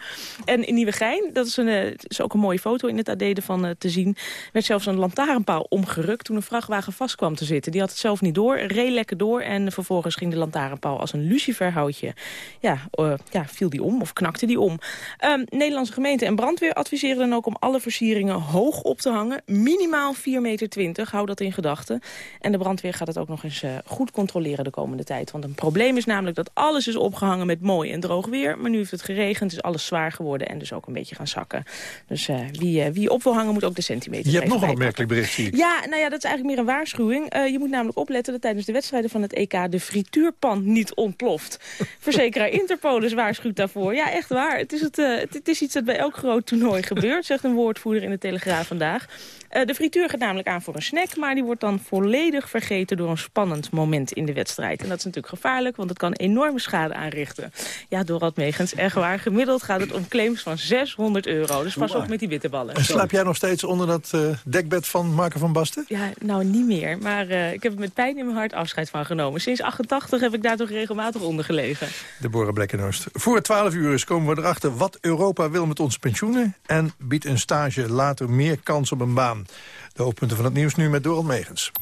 En in Nieuwegein, dat is, een, is ook een mooie foto in het AD van uh, te zien... werd zelfs een lantaarnpaal omgerukt toen een vrachtwagen vast kwam te zitten. Die had het zelf niet door, reed lekker door... en vervolgens ging de lantaarnpaal als een luciferhoutje. Ja, uh, ja, viel die om of knakte die om. Um, Nederlandse gemeente en brandweer adviseren dan ook om alle versieringen hoog op te hangen. Minimaal 4,20 meter, hou dat in gedachten. En de brandweer gaat het ook nog eens goed controleren de komende tijd. Want een probleem is namelijk dat alles is opgehangen met mooi en droog weer. Maar nu heeft het geregend, is alles zwaar geworden en dus ook een beetje gaan zakken. Dus uh, wie, uh, wie op wil hangen moet ook de centimeter Je hebt nog een opmerkelijk bericht, zie ik. Ja, nou ja, dat is eigenlijk meer een waarschuwing. Uh, je moet namelijk opletten dat tijdens de wedstrijden van het EK de frituurpan niet ontploft. *laughs* Verzekeraar Interpolis waarschuwt daarvoor. Ja, echt waar. Het is, het, het, het is iets dat bij elk groot toernooi *laughs* gebeurt, zegt een woordvoerder in de Telegraaf vandaag. Uh, de frituur gaat namelijk aan voor een snack... maar die wordt dan volledig vergeten door een spannend moment in de wedstrijd. En dat is natuurlijk gevaarlijk, want het kan enorme schade aanrichten. Ja, Dorad Megens, echt waar. Gemiddeld gaat het om claims van 600 euro. Dus pas op met die bitterballen. En slaap jij nog steeds onder dat uh, dekbed van Marco van Basten? Ja, nou niet meer. Maar uh, ik heb er met pijn in mijn hart afscheid van genomen. Sinds 88 heb ik daar toch regelmatig onder gelegen. Deborah Blekkenhorst. Voor 12 uur is komen we erachter wat Europa wil met onze pensioenen... en biedt een stage later meer kans op een baan. De hoofdpunten van het nieuws nu met Dorald Megens.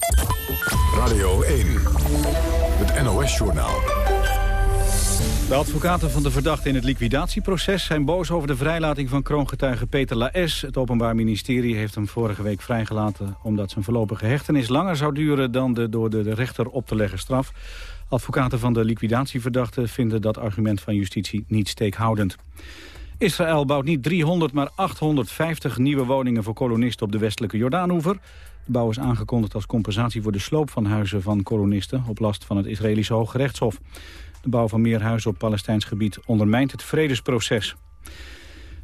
Radio 1, het NOS-journaal. De advocaten van de verdachte in het liquidatieproces zijn boos over de vrijlating van kroongetuige Peter Laes. Het Openbaar Ministerie heeft hem vorige week vrijgelaten omdat zijn voorlopige hechtenis langer zou duren dan de door de rechter op te leggen straf. Advocaten van de liquidatieverdachte vinden dat argument van justitie niet steekhoudend. Israël bouwt niet 300, maar 850 nieuwe woningen voor kolonisten op de westelijke Jordaanoever. De bouw is aangekondigd als compensatie voor de sloop van huizen van kolonisten op last van het Israëlische Hoge Rechtshof. De bouw van meer huizen op Palestijns gebied ondermijnt het vredesproces.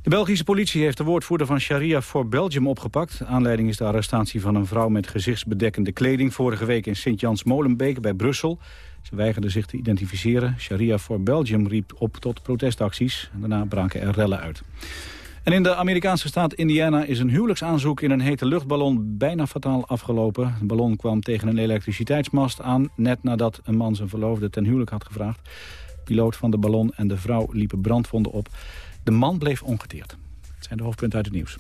De Belgische politie heeft de woordvoerder van Sharia for Belgium opgepakt. Aanleiding is de arrestatie van een vrouw met gezichtsbedekkende kleding... vorige week in Sint-Jans-Molenbeek bij Brussel. Ze weigerde zich te identificeren. Sharia for Belgium riep op tot protestacties. Daarna braken er rellen uit. En in de Amerikaanse staat Indiana is een huwelijksaanzoek in een hete luchtballon bijna fataal afgelopen. De ballon kwam tegen een elektriciteitsmast aan, net nadat een man zijn verloofde ten huwelijk had gevraagd. De piloot van de ballon en de vrouw liepen brandwonden op. De man bleef ongeteerd. Dat zijn de hoofdpunten uit het nieuws.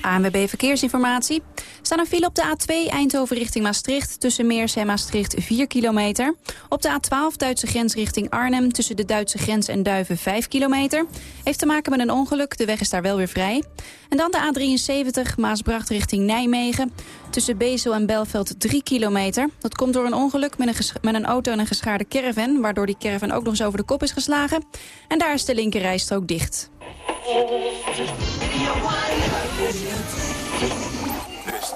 ANWB Verkeersinformatie. Staan een file op de A2 Eindhoven richting Maastricht... tussen Meersen en Maastricht 4 kilometer. op de A12 Duitse grens richting Arnhem... tussen de Duitse grens en Duiven 5 kilometer. Heeft te maken met een ongeluk, de weg is daar wel weer vrij. En dan de A73 Maasbracht richting Nijmegen. Tussen Bezel en Belveld 3 kilometer. Dat komt door een ongeluk met een, met een auto en een geschaarde caravan... waardoor die caravan ook nog eens over de kop is geslagen. En daar is de linkerrijstrook dicht.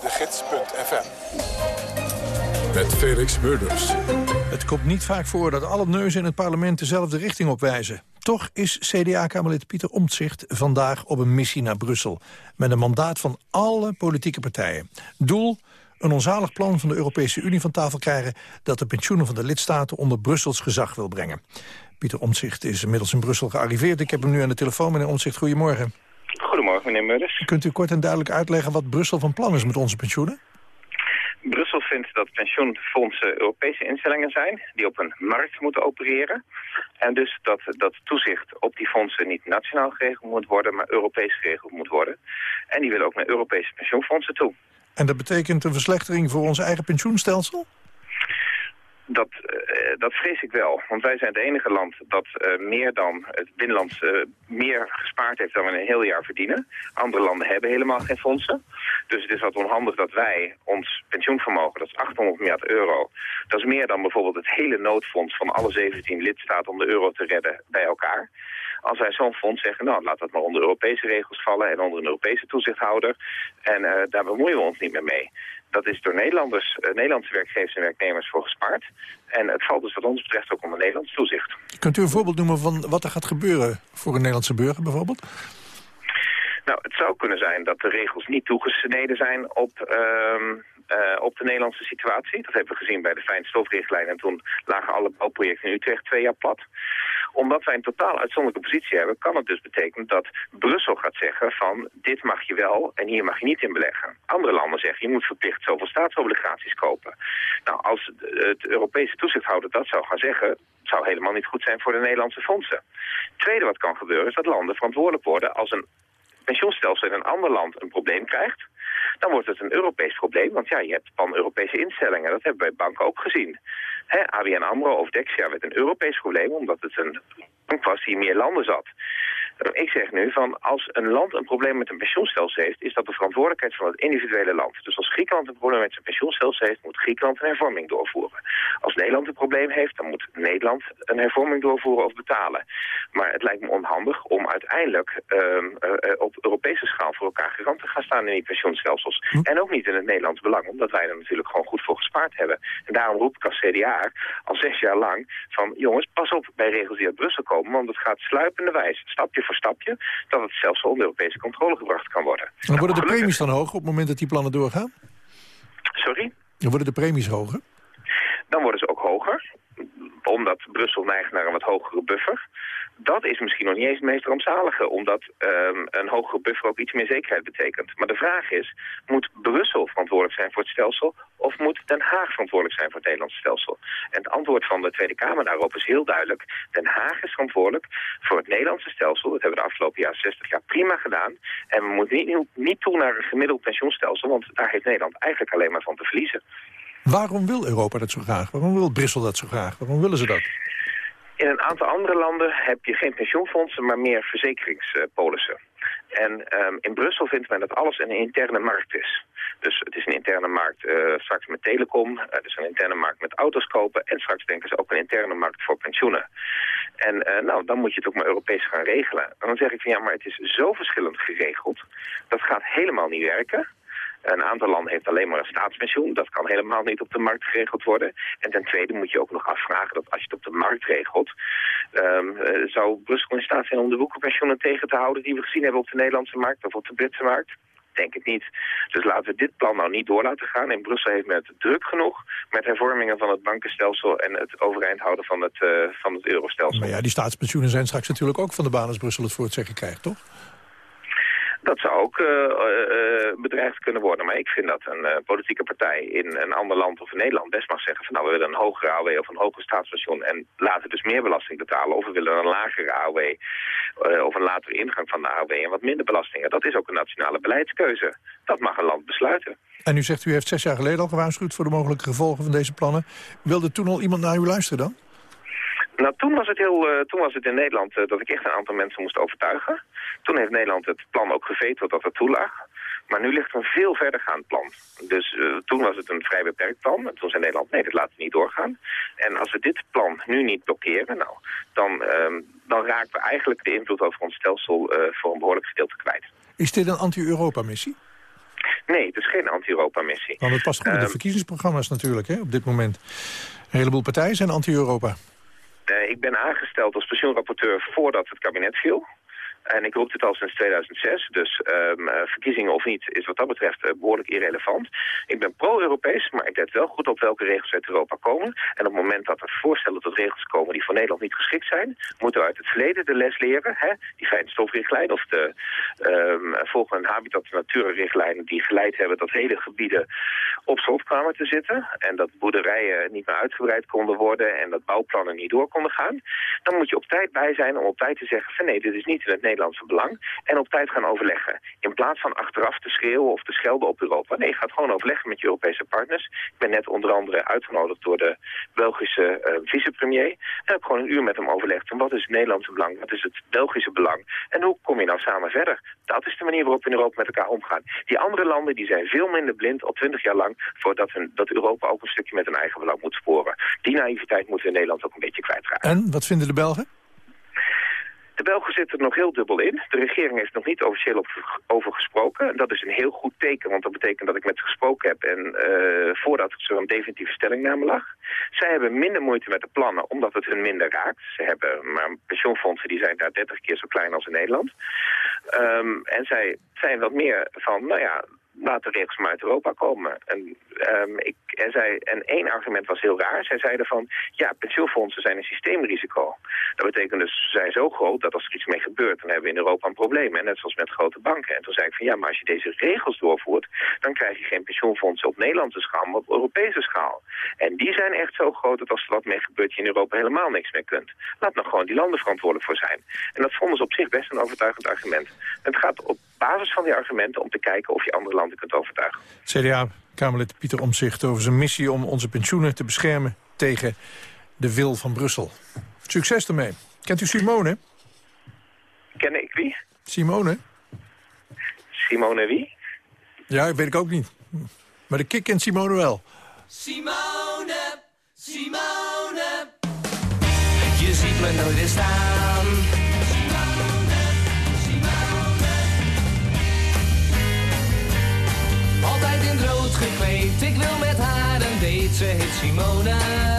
gids.fm. Met Felix Murders. Het komt niet vaak voor dat alle neuzen in het parlement dezelfde richting opwijzen. Toch is CDA-kamerlid Pieter Omtzigt vandaag op een missie naar Brussel... met een mandaat van alle politieke partijen. Doel een onzalig plan van de Europese Unie van tafel krijgen... dat de pensioenen van de lidstaten onder Brussels gezag wil brengen. Pieter Omtzigt is inmiddels in Brussel gearriveerd. Ik heb hem nu aan de telefoon. Meneer Omtzigt, goedemorgen. Meneer Murders. Kunt u kort en duidelijk uitleggen wat Brussel van plan is met onze pensioenen? Brussel vindt dat pensioenfondsen Europese instellingen zijn... die op een markt moeten opereren. En dus dat, dat toezicht op die fondsen niet nationaal geregeld moet worden... maar Europees geregeld moet worden. En die willen ook naar Europese pensioenfondsen toe. En dat betekent een verslechtering voor ons eigen pensioenstelsel? Dat, uh, dat vrees ik wel. Want wij zijn het enige land dat uh, meer dan het binnenland uh, meer gespaard heeft dan we een heel jaar verdienen. Andere landen hebben helemaal geen fondsen. Dus het is wat onhandig dat wij ons pensioenvermogen, dat is 800 miljard euro. Dat is meer dan bijvoorbeeld het hele noodfonds van alle 17 lidstaten om de euro te redden bij elkaar. Als wij zo'n fonds zeggen, nou laat dat maar onder Europese regels vallen en onder een Europese toezichthouder. En daar bemoeien we ons niet meer mee. Dat is door Nederlanders, uh, Nederlandse werkgevers en werknemers voor gespaard. En het valt dus wat ons betreft ook een Nederlands toezicht. Kunt u een voorbeeld noemen van wat er gaat gebeuren voor een Nederlandse burger bijvoorbeeld? Nou, het zou kunnen zijn dat de regels niet toegesneden zijn op, uh, uh, op de Nederlandse situatie. Dat hebben we gezien bij de fijnstofrichtlijn en toen lagen alle bouwprojecten in Utrecht twee jaar plat. Omdat wij een totaal uitzonderlijke positie hebben, kan het dus betekenen dat Brussel gaat zeggen van dit mag je wel en hier mag je niet in beleggen. Andere landen zeggen je moet verplicht zoveel staatsobligaties kopen. Nou, als het Europese toezichthouder dat zou gaan zeggen, zou helemaal niet goed zijn voor de Nederlandse fondsen. Tweede wat kan gebeuren is dat landen verantwoordelijk worden als een pensioenstelsel in een ander land een probleem krijgt dan wordt het een Europees probleem. Want ja, je hebt pan-Europese instellingen. Dat hebben we bij banken ook gezien. ABN AMRO of Dexia werd een Europees probleem... omdat het een bank was die in meer landen zat. Ik zeg nu van als een land een probleem met een pensioenstelsel heeft, is dat de verantwoordelijkheid van het individuele land. Dus als Griekenland een probleem met zijn pensioenstelsel heeft, moet Griekenland een hervorming doorvoeren. Als Nederland een probleem heeft, dan moet Nederland een hervorming doorvoeren of betalen. Maar het lijkt me onhandig om uiteindelijk uh, uh, op Europese schaal voor elkaar garant te gaan staan in die pensioenstelsels. Hm. En ook niet in het Nederlands belang, omdat wij er natuurlijk gewoon goed voor gespaard hebben. En daarom roep ik als CDA al zes jaar lang van jongens, pas op bij regels die uit Brussel komen, want het gaat sluipende wijs, stapje voor stapje, dat het zelfs onder Europese controle gebracht kan worden. Maar worden de premies dan hoger op het moment dat die plannen doorgaan? Sorry? Dan worden de premies hoger? Dan worden ze ook hoger, omdat Brussel neigt naar een wat hogere buffer dat is misschien nog niet eens het meest rampzalige, omdat um, een hogere buffer ook iets meer zekerheid betekent. Maar de vraag is, moet Brussel verantwoordelijk zijn voor het stelsel of moet Den Haag verantwoordelijk zijn voor het Nederlandse stelsel? En het antwoord van de Tweede Kamer daarop is heel duidelijk. Den Haag is verantwoordelijk voor het Nederlandse stelsel. Dat hebben we de afgelopen jaar 60 jaar prima gedaan. En we moeten niet, niet toe naar een gemiddeld pensioenstelsel, want daar heeft Nederland eigenlijk alleen maar van te verliezen. Waarom wil Europa dat zo graag? Waarom wil Brussel dat zo graag? Waarom willen ze dat? In een aantal andere landen heb je geen pensioenfondsen, maar meer verzekeringspolissen. En um, in Brussel vindt men dat alles een interne markt is. Dus het is een interne markt uh, straks met telecom, uh, het is een interne markt met auto's kopen... en straks denken ze ook een interne markt voor pensioenen. En uh, nou, dan moet je het ook maar Europees gaan regelen. En dan zeg ik van ja, maar het is zo verschillend geregeld. Dat gaat helemaal niet werken. Een aantal landen heeft alleen maar een staatspensioen. Dat kan helemaal niet op de markt geregeld worden. En ten tweede moet je ook nog afvragen dat als je het op de markt regelt... Um, zou Brussel in staat zijn om de woekerpensioenen tegen te houden... die we gezien hebben op de Nederlandse markt of op de Britse markt? denk het niet. Dus laten we dit plan nou niet door laten gaan. In Brussel heeft men het druk genoeg met hervormingen van het bankenstelsel en het overeind houden van het, uh, van het eurostelsel. Maar ja, die staatspensioenen zijn straks natuurlijk ook van de baan als Brussel het voor het zeggen krijgt, toch? Dat zou ook uh, uh, bedreigd kunnen worden. Maar ik vind dat een politieke partij in een ander land of in Nederland best mag zeggen van nou we willen een hogere AOW of een hoger staatspensioen en laten dus meer belasting betalen. Of we willen een lagere AOW of een latere ingang van de AOW en wat minder belastingen. Dat is ook een nationale beleidskeuze. Dat mag een land besluiten. En u zegt u heeft zes jaar geleden al gewaarschuwd voor de mogelijke gevolgen van deze plannen. Wilde toen al iemand naar u luisteren dan? Nou, toen was het, heel, uh, toen was het in Nederland uh, dat ik echt een aantal mensen moest overtuigen. Toen heeft Nederland het plan ook geveteld dat er toe lag. Maar nu ligt er een veel verdergaand plan. Dus uh, toen was het een vrij beperkt plan. En toen zei Nederland, nee, dat laten we niet doorgaan. En als we dit plan nu niet blokkeren, nou, dan, dan raken we eigenlijk de invloed over ons stelsel voor een behoorlijk gedeelte kwijt. Is dit een anti-Europa-missie? Nee, het is geen anti-Europa-missie. Want het past goed in de verkiezingsprogramma's natuurlijk, hè, op dit moment. Een heleboel partijen zijn anti-Europa. Uh, ik ben aangesteld als pensioenrapporteur voordat het kabinet viel. En ik roep dit al sinds 2006, dus um, verkiezingen of niet is wat dat betreft uh, behoorlijk irrelevant. Ik ben pro-Europees, maar ik let wel goed op welke regels uit Europa komen. En op het moment dat er voorstellen tot regels komen die voor Nederland niet geschikt zijn, moeten we uit het verleden de les leren. Hè? Die fijnstofrichtlijn of de um, volgende habitat natuurrichtlijnen die geleid hebben dat hele gebieden op slot kwamen te zitten. En dat boerderijen niet meer uitgebreid konden worden en dat bouwplannen niet door konden gaan. Dan moet je op tijd bij zijn om op tijd te zeggen van nee, dit is niet in het Nederlandse belang. En op tijd gaan overleggen. In plaats van achteraf te schreeuwen of te schelden op Europa. Nee, ga gewoon overleggen met je Europese partners. Ik ben net onder andere uitgenodigd door de Belgische uh, vicepremier. En heb gewoon een uur met hem overlegd. Van wat is het Nederlandse belang? Wat is het Belgische belang? En hoe kom je nou samen verder? Dat is de manier waarop we in Europa met elkaar omgaan. Die andere landen die zijn veel minder blind al twintig jaar lang... voordat hun, dat Europa ook een stukje met hun eigen belang moet sporen. Die naïviteit moeten we in Nederland ook een beetje kwijtraken. En, wat vinden de Belgen? De Belgen zitten er nog heel dubbel in. De regering heeft nog niet officieel over gesproken. Dat is een heel goed teken, want dat betekent dat ik met ze gesproken heb... en uh, voordat er een definitieve stellingname lag. Zij hebben minder moeite met de plannen, omdat het hun minder raakt. Ze hebben maar pensioenfondsen die zijn daar 30 keer zo klein als in Nederland. Um, en zij zijn wat meer van, nou ja, laat de regels maar uit Europa komen. En, um, ik, en, en één argument was heel raar. Zij zeiden van, ja, pensioenfondsen zijn een systeemrisico. Dat betekent dus, ze zijn zo groot dat als er iets mee gebeurt... dan hebben we in Europa een probleem, net zoals met grote banken. En toen zei ik van, ja, maar als je deze regels doorvoert... dan krijg je geen pensioenfondsen op Nederlandse schaal, maar op Europese schaal. En die zijn echt zo groot dat als er wat mee gebeurt... je in Europa helemaal niks meer kunt. Laat nou gewoon die landen verantwoordelijk voor zijn. En dat vonden ze op zich best een overtuigend argument. het gaat op basis van die argumenten om te kijken of je andere landen kunt overtuigen. CDA-Kamerlid Pieter Omzicht over zijn missie om onze pensioenen te beschermen tegen de wil van Brussel. Succes ermee. Kent u Simone? Ken ik wie? Simone. Simone wie? Ja, weet ik ook niet. Maar de kik kent Simone wel. Simone, Simone. Je ziet me nooit weer staan. Shimona.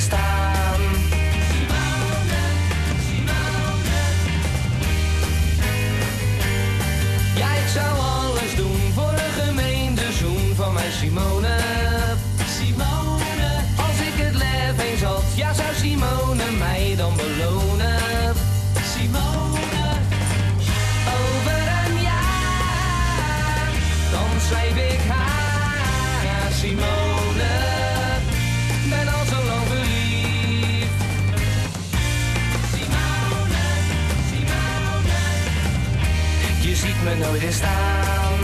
Ziet staan.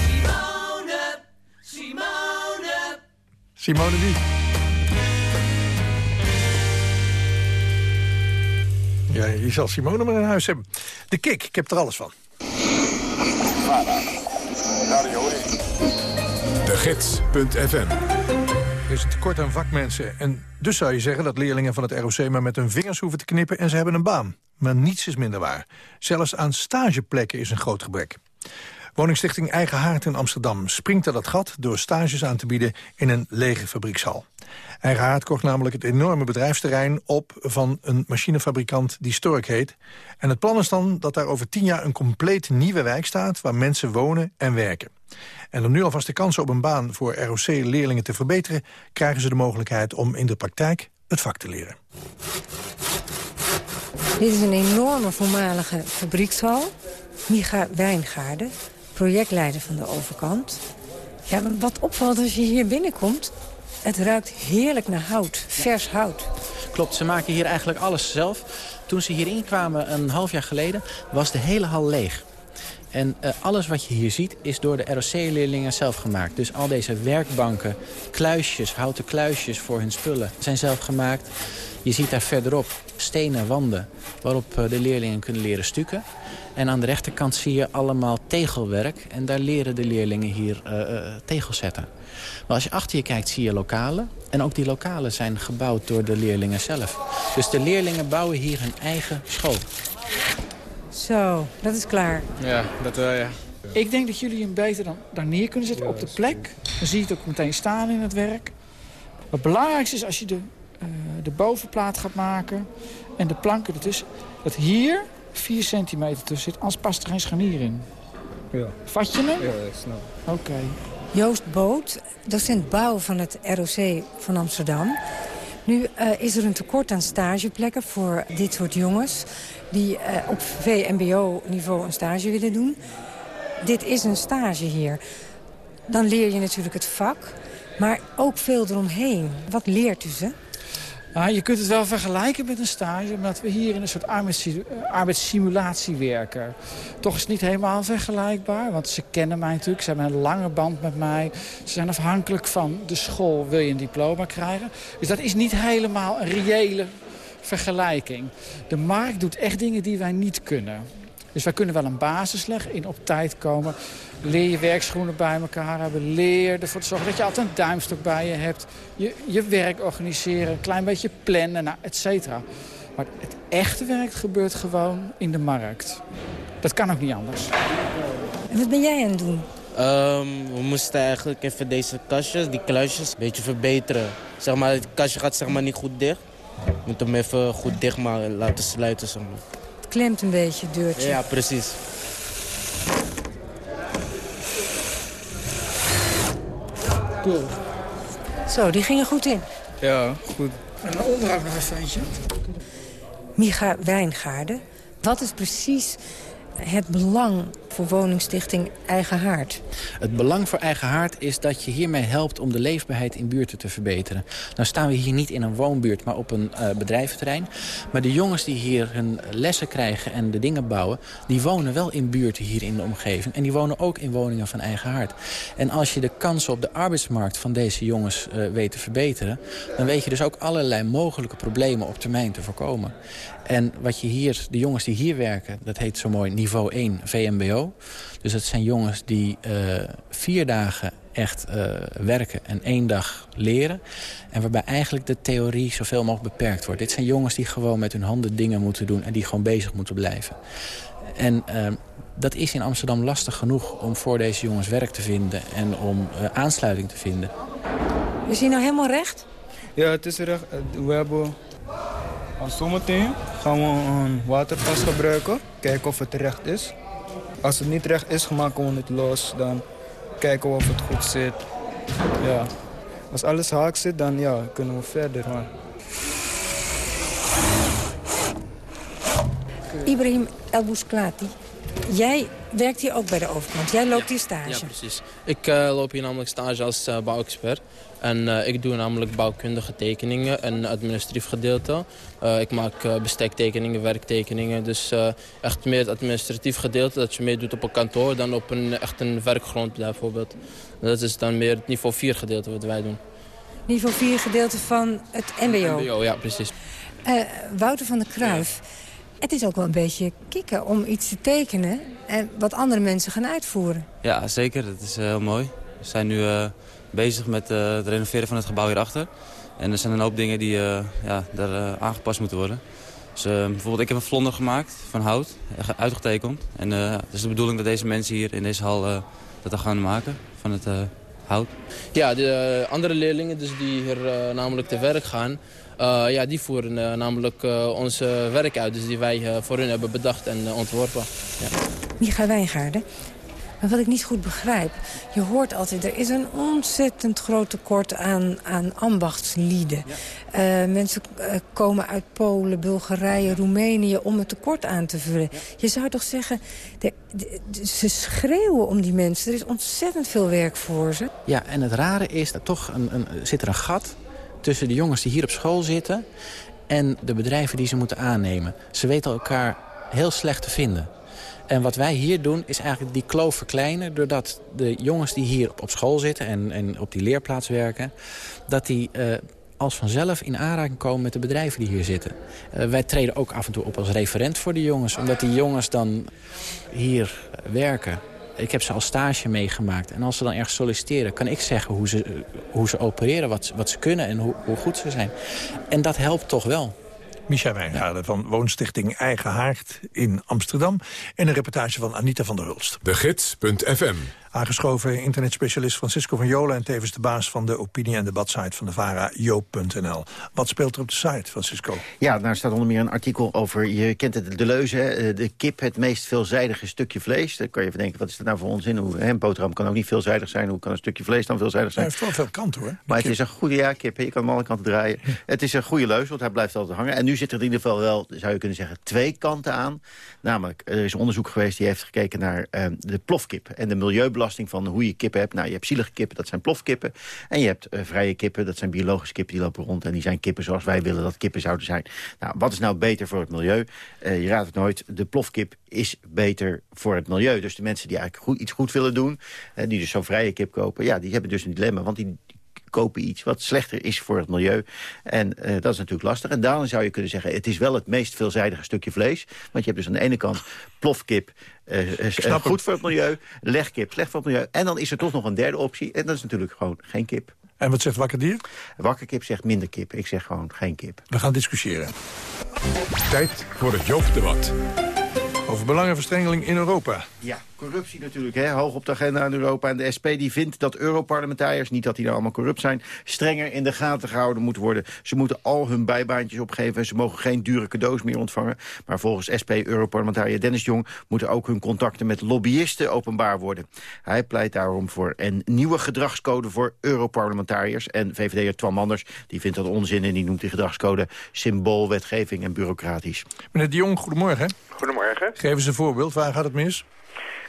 Simone, Simone. Simone, Simone. Wie? Ja, je zal Simone maar in huis hebben. De Kik, ik heb er alles van. Gids.fm Er is een tekort aan vakmensen. En dus zou je zeggen dat leerlingen van het ROC maar met hun vingers hoeven te knippen en ze hebben een baan. Maar niets is minder waar. Zelfs aan stageplekken is een groot gebrek. Woningstichting Eigen Haard in Amsterdam springt uit dat gat... door stages aan te bieden in een lege fabriekshal. Eigen Haard kocht namelijk het enorme bedrijfsterrein op... van een machinefabrikant die Stork heet. En het plan is dan dat daar over tien jaar een compleet nieuwe wijk staat... waar mensen wonen en werken. En om nu alvast de kansen op een baan voor ROC-leerlingen te verbeteren... krijgen ze de mogelijkheid om in de praktijk het vak te leren. Dit is een enorme voormalige fabriekshal. Micha Wijngaarden, projectleider van de overkant. Ja, wat opvalt als je hier binnenkomt... het ruikt heerlijk naar hout, vers hout. Klopt, ze maken hier eigenlijk alles zelf. Toen ze hierin kwamen een half jaar geleden was de hele hal leeg. En uh, alles wat je hier ziet is door de ROC-leerlingen zelf gemaakt. Dus al deze werkbanken, kluisjes, houten kluisjes voor hun spullen zijn zelf gemaakt. Je ziet daar verderop stenen wanden waarop uh, de leerlingen kunnen leren stukken. En aan de rechterkant zie je allemaal tegelwerk. En daar leren de leerlingen hier uh, tegels zetten. Maar als je achter je kijkt zie je lokalen. En ook die lokalen zijn gebouwd door de leerlingen zelf. Dus de leerlingen bouwen hier hun eigen school. Zo, dat is klaar. Ja, dat wel, ja. Ik denk dat jullie hem beter dan daar neer kunnen zetten op de plek. Dan zie je het ook meteen staan in het werk. Het belangrijkste is als je de, de bovenplaat gaat maken en de planken ertussen... dat hier 4 centimeter tussen zit, anders past er geen scharnier in. Ja. Vat je hem? Ja, ik snap. Oké. Okay. Joost Boot, docent bouw van het ROC van Amsterdam. Nu uh, is er een tekort aan stageplekken voor dit soort jongens... die uh, op VMBO-niveau een stage willen doen. dit is een stage hier. Dan leer je natuurlijk het vak, maar ook veel eromheen. Wat leert u ze? Ah, je kunt het wel vergelijken met een stage, omdat we hier in een soort eh, arbeidssimulatie werken. Toch is het niet helemaal vergelijkbaar, want ze kennen mij natuurlijk. Ze hebben een lange band met mij. Ze zijn afhankelijk van de school, wil je een diploma krijgen. Dus dat is niet helemaal een reële vergelijking. De markt doet echt dingen die wij niet kunnen. Dus wij kunnen wel een basis leggen, in op tijd komen. Leer je werkschoenen bij elkaar hebben. Leer ervoor te zorgen dat je altijd een duimstok bij je hebt. Je, je werk organiseren, een klein beetje plannen, nou, et cetera. Maar het echte werk gebeurt gewoon in de markt. Dat kan ook niet anders. En wat ben jij aan het doen? Ehm, we moesten eigenlijk even deze kastjes, die kluisjes, een beetje verbeteren. Zeg maar, het kastje gaat zeg maar niet goed dicht. We moeten hem even goed dicht maar laten sluiten. Zeg maar. Het klemt een beetje, het deurtje. Ja, precies. Cool. Zo, die gingen goed in. Ja, goed. En onderhoud nog eentje. Micha Wijngaarden, wat is precies het belang voor woningstichting Eigen Haard? Het belang voor eigen haard is dat je hiermee helpt om de leefbaarheid in buurten te verbeteren. Nou staan we hier niet in een woonbuurt, maar op een uh, bedrijventerrein. Maar de jongens die hier hun lessen krijgen en de dingen bouwen... die wonen wel in buurten hier in de omgeving. En die wonen ook in woningen van eigen haard. En als je de kansen op de arbeidsmarkt van deze jongens uh, weet te verbeteren... dan weet je dus ook allerlei mogelijke problemen op termijn te voorkomen. En wat je hier, de jongens die hier werken, dat heet zo mooi niveau 1 VMBO. Dus dat zijn jongens die uh, vier dagen echt uh, werken en één dag leren. En waarbij eigenlijk de theorie zoveel mogelijk beperkt wordt. Dit zijn jongens die gewoon met hun handen dingen moeten doen... en die gewoon bezig moeten blijven. En uh, dat is in Amsterdam lastig genoeg om voor deze jongens werk te vinden... en om uh, aansluiting te vinden. Is hij nou helemaal recht? Ja, het is recht. We hebben... Als zometeen gaan we een waterpas gebruiken. Kijken of het recht is. Als het niet recht is, maken we het los. Dan kijken we of het goed zit. Ja. Als alles haak zit, dan ja, kunnen we verder. Maar... Ibrahim El Bousklati, jij werkt hier ook bij de overkant. Jij loopt hier stage. Ja, precies. Ik uh, loop hier namelijk stage als uh, bouwexpert. En uh, ik doe namelijk bouwkundige tekeningen en administratief gedeelte. Uh, ik maak uh, bestektekeningen, werktekeningen. Dus echt meer het administratief gedeelte dat je meer doet op een kantoor dan op een, echt een werkgrond bijvoorbeeld. Dat is dan meer het niveau 4 gedeelte wat wij doen. Niveau 4 gedeelte van het mbo? mbo, ja precies. Wouter van der Kruijf, ja. het is ook wel een beetje kicken om iets te tekenen... en wat andere mensen gaan uitvoeren. Ja, zeker. Dat is heel mooi. We zijn nu bezig met uh, het renoveren van het gebouw hierachter. En er zijn een hoop dingen die uh, ja, daar uh, aangepast moeten worden. Dus, bijvoorbeeld, ik heb een vlonder gemaakt van hout, uitgetekend. En het is de bedoeling dat deze mensen hier in deze hal dat dan gaan maken van het hout. Ja, de andere leerlingen dus die hier namelijk te werk gaan... ja, die voeren namelijk ons werk uit. Dus die wij voor hun hebben bedacht en ontworpen. Ja. Micha Wijngaarden, maar wat ik niet goed begrijp, je hoort altijd... er is een ontzettend groot tekort aan, aan ambachtslieden. Ja. Uh, mensen uh, komen uit Polen, Bulgarije, Roemenië... om het tekort aan te vullen. Ja. Je zou toch zeggen, de, de, de, ze schreeuwen om die mensen. Er is ontzettend veel werk voor ze. Ja, en het rare is dat toch een, een, zit er een gat tussen de jongens die hier op school zitten... en de bedrijven die ze moeten aannemen. Ze weten elkaar heel slecht te vinden. En wat wij hier doen is eigenlijk die kloof verkleinen... doordat de jongens die hier op school zitten en, en op die leerplaats werken... dat die uh, als vanzelf in aanraking komen met de bedrijven die hier zitten. Uh, wij treden ook af en toe op als referent voor de jongens... omdat die jongens dan hier werken. Ik heb ze als stage meegemaakt. En als ze dan ergens solliciteren, kan ik zeggen hoe ze, hoe ze opereren... Wat, wat ze kunnen en hoe, hoe goed ze zijn. En dat helpt toch wel. Micha Wijngaarden van Woonstichting Eigen Haard in Amsterdam. En een reportage van Anita van der Hulst. De Gids.fm Aangeschoven internetspecialist Francisco van Jolen... en tevens de baas van de opinie- en debatsite van de VARA, Joop.nl. Wat speelt er op de site, Francisco? Ja, daar staat onder meer een artikel over... je kent het, de leuze, hè, de kip, het meest veelzijdige stukje vlees. Dan kan je even denken, wat is dat nou voor onzin? Hoe, hè, een boterham kan ook niet veelzijdig zijn. Hoe kan een stukje vlees dan veelzijdig zijn? Hij heeft wel veel kanten, hoor. Maar het is een goede, ja, kip, hè, je kan hem alle kanten draaien. Het is een goede leus, want hij blijft altijd hangen. En nu zit er in ieder geval wel, zou je kunnen zeggen, twee kanten aan. Namelijk, er is onderzoek geweest die heeft gekeken naar eh, de plofkip... en de van hoe je kippen hebt. Nou, je hebt zielige kippen, dat zijn plofkippen. En je hebt eh, vrije kippen, dat zijn biologische kippen die lopen rond... en die zijn kippen zoals wij willen dat kippen zouden zijn. Nou, wat is nou beter voor het milieu? Eh, je raadt het nooit, de plofkip is beter voor het milieu. Dus de mensen die eigenlijk goed, iets goed willen doen... eh, die dus zo'n vrije kip kopen, ja, die hebben dus een dilemma... want die kopen iets wat slechter is voor het milieu. En eh, dat is natuurlijk lastig. En daarom zou je kunnen zeggen, het is wel het meest veelzijdige stukje vlees. Want je hebt dus aan de ene kant plofkip, eh, eh, snap goed voor het milieu. Legkip, slecht voor het milieu. En dan is er toch nog een derde optie. En dat is natuurlijk gewoon geen kip. En wat zegt Wakker Dier? Wakker kip zegt minder kip. Ik zeg gewoon geen kip. We gaan discussiëren. Tijd voor het Joop-debat. Over belangenverstrengeling in Europa. Ja, corruptie natuurlijk, hè, hoog op de agenda in Europa. En de SP die vindt dat Europarlementariërs, niet dat die nou allemaal corrupt zijn... strenger in de gaten gehouden moeten worden. Ze moeten al hun bijbaantjes opgeven en ze mogen geen dure cadeaus meer ontvangen. Maar volgens SP-Europarlementariër Dennis Jong... moeten ook hun contacten met lobbyisten openbaar worden. Hij pleit daarom voor een nieuwe gedragscode voor Europarlementariërs. En VVD'er Twan Manders die vindt dat onzin en die noemt die gedragscode... symboolwetgeving en bureaucratisch. Meneer de Jong, goedemorgen. Goedemorgen. Geef eens een voorbeeld, waar gaat het mis?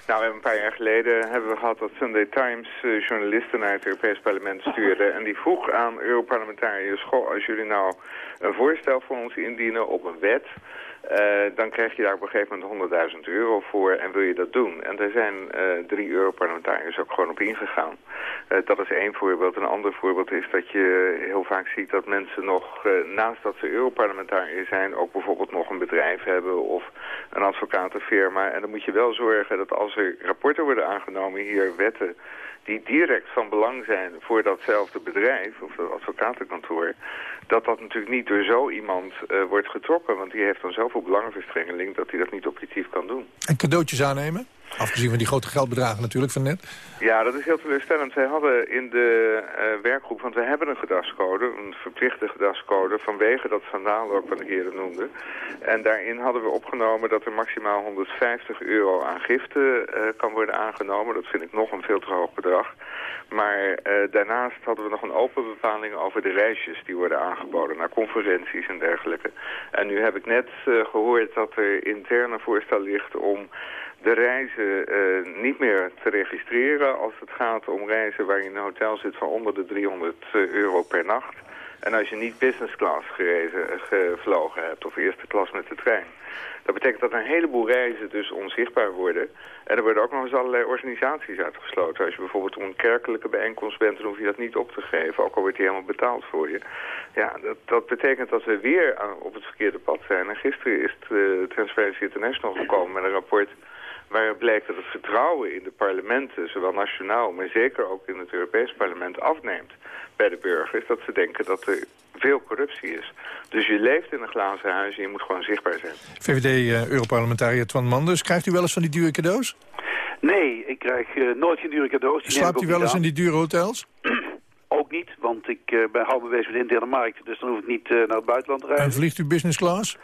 Nou, we hebben een paar jaar geleden hebben we gehad dat Sunday Times eh, journalisten naar het Europees Parlement stuurde. En die vroeg aan Europarlementariërs, goh, als jullie nou een voorstel voor ons indienen op een wet... eh, dan krijg je daar op een gegeven moment 100.000 euro voor en wil je dat doen. En daar zijn eh, drie Europarlementariërs ook gewoon op ingegaan. Eh, dat is één voorbeeld. Een ander voorbeeld is dat je heel vaak ziet dat mensen nog, naast dat ze Europarlementariër zijn, ook bijvoorbeeld nog een bedrijf hebben of een advocatenfirma. En dan moet je wel zorgen dat als er rapporten worden aangenomen hier, wetten, die direct van belang zijn voor datzelfde bedrijf of dat advocatenkantoor, dat dat natuurlijk niet door zo iemand wordt getrokken. Want die heeft dan zoveel belangenverstrengeling dat hij dat niet objectief kan doen. En cadeautjes aannemen? Afgezien van die grote geldbedragen natuurlijk van net. Ja, dat is heel teleurstellend. Wij hadden in de eh, werkgroep, want we hebben een gedragscode, een verplichte gedragscode, vanwege dat schandaal ook wat ik eerder noemde. En daarin hadden we opgenomen dat er maximaal 150 euro aan giften eh, kan worden aangenomen. Dat vind ik nog een veel te hoog bedrag. Maar eh, daarnaast hadden we nog een open bepaling over de reisjes die worden aangeboden naar conferenties en dergelijke. En nu heb ik net eh, gehoord dat er intern een voorstel ligt om de reizen eh, niet meer te registreren als het gaat om reizen waar je in een hotel zit van onder de 300 euro per nacht. En als je niet business class gerezen, eh, gevlogen hebt of eerste klas met de trein. Dat betekent dat een heleboel reizen dus onzichtbaar worden. En er worden ook nog eens allerlei organisaties uitgesloten. Als je bijvoorbeeld op een kerkelijke bijeenkomst bent, dan hoef je dat niet op te geven. Ook al wordt die helemaal betaald voor je. Ja, dat, dat betekent dat we weer op het verkeerde pad zijn. En gisteren is eh, Transparency International gekomen met een rapport waaruit blijkt dat het vertrouwen in de parlementen, zowel nationaal, maar zeker ook in het Europees parlement, afneemt bij de burgers. Dat ze denken dat er veel corruptie is. Dus je leeft in een glazen huis en je moet gewoon zichtbaar zijn. VVD-Europarlementariër Twan Manders. Krijgt u wel eens van die dure cadeaus? Nee, ik krijg eh, nooit geen dure cadeaus. Die Slaapt u wel eens in die dure hotels? *clears throat* Ook niet, want ik eh, ben hou me bezig met de interne markt. Dus dan hoef ik niet eh, naar het buitenland te reizen. En vliegt u business class?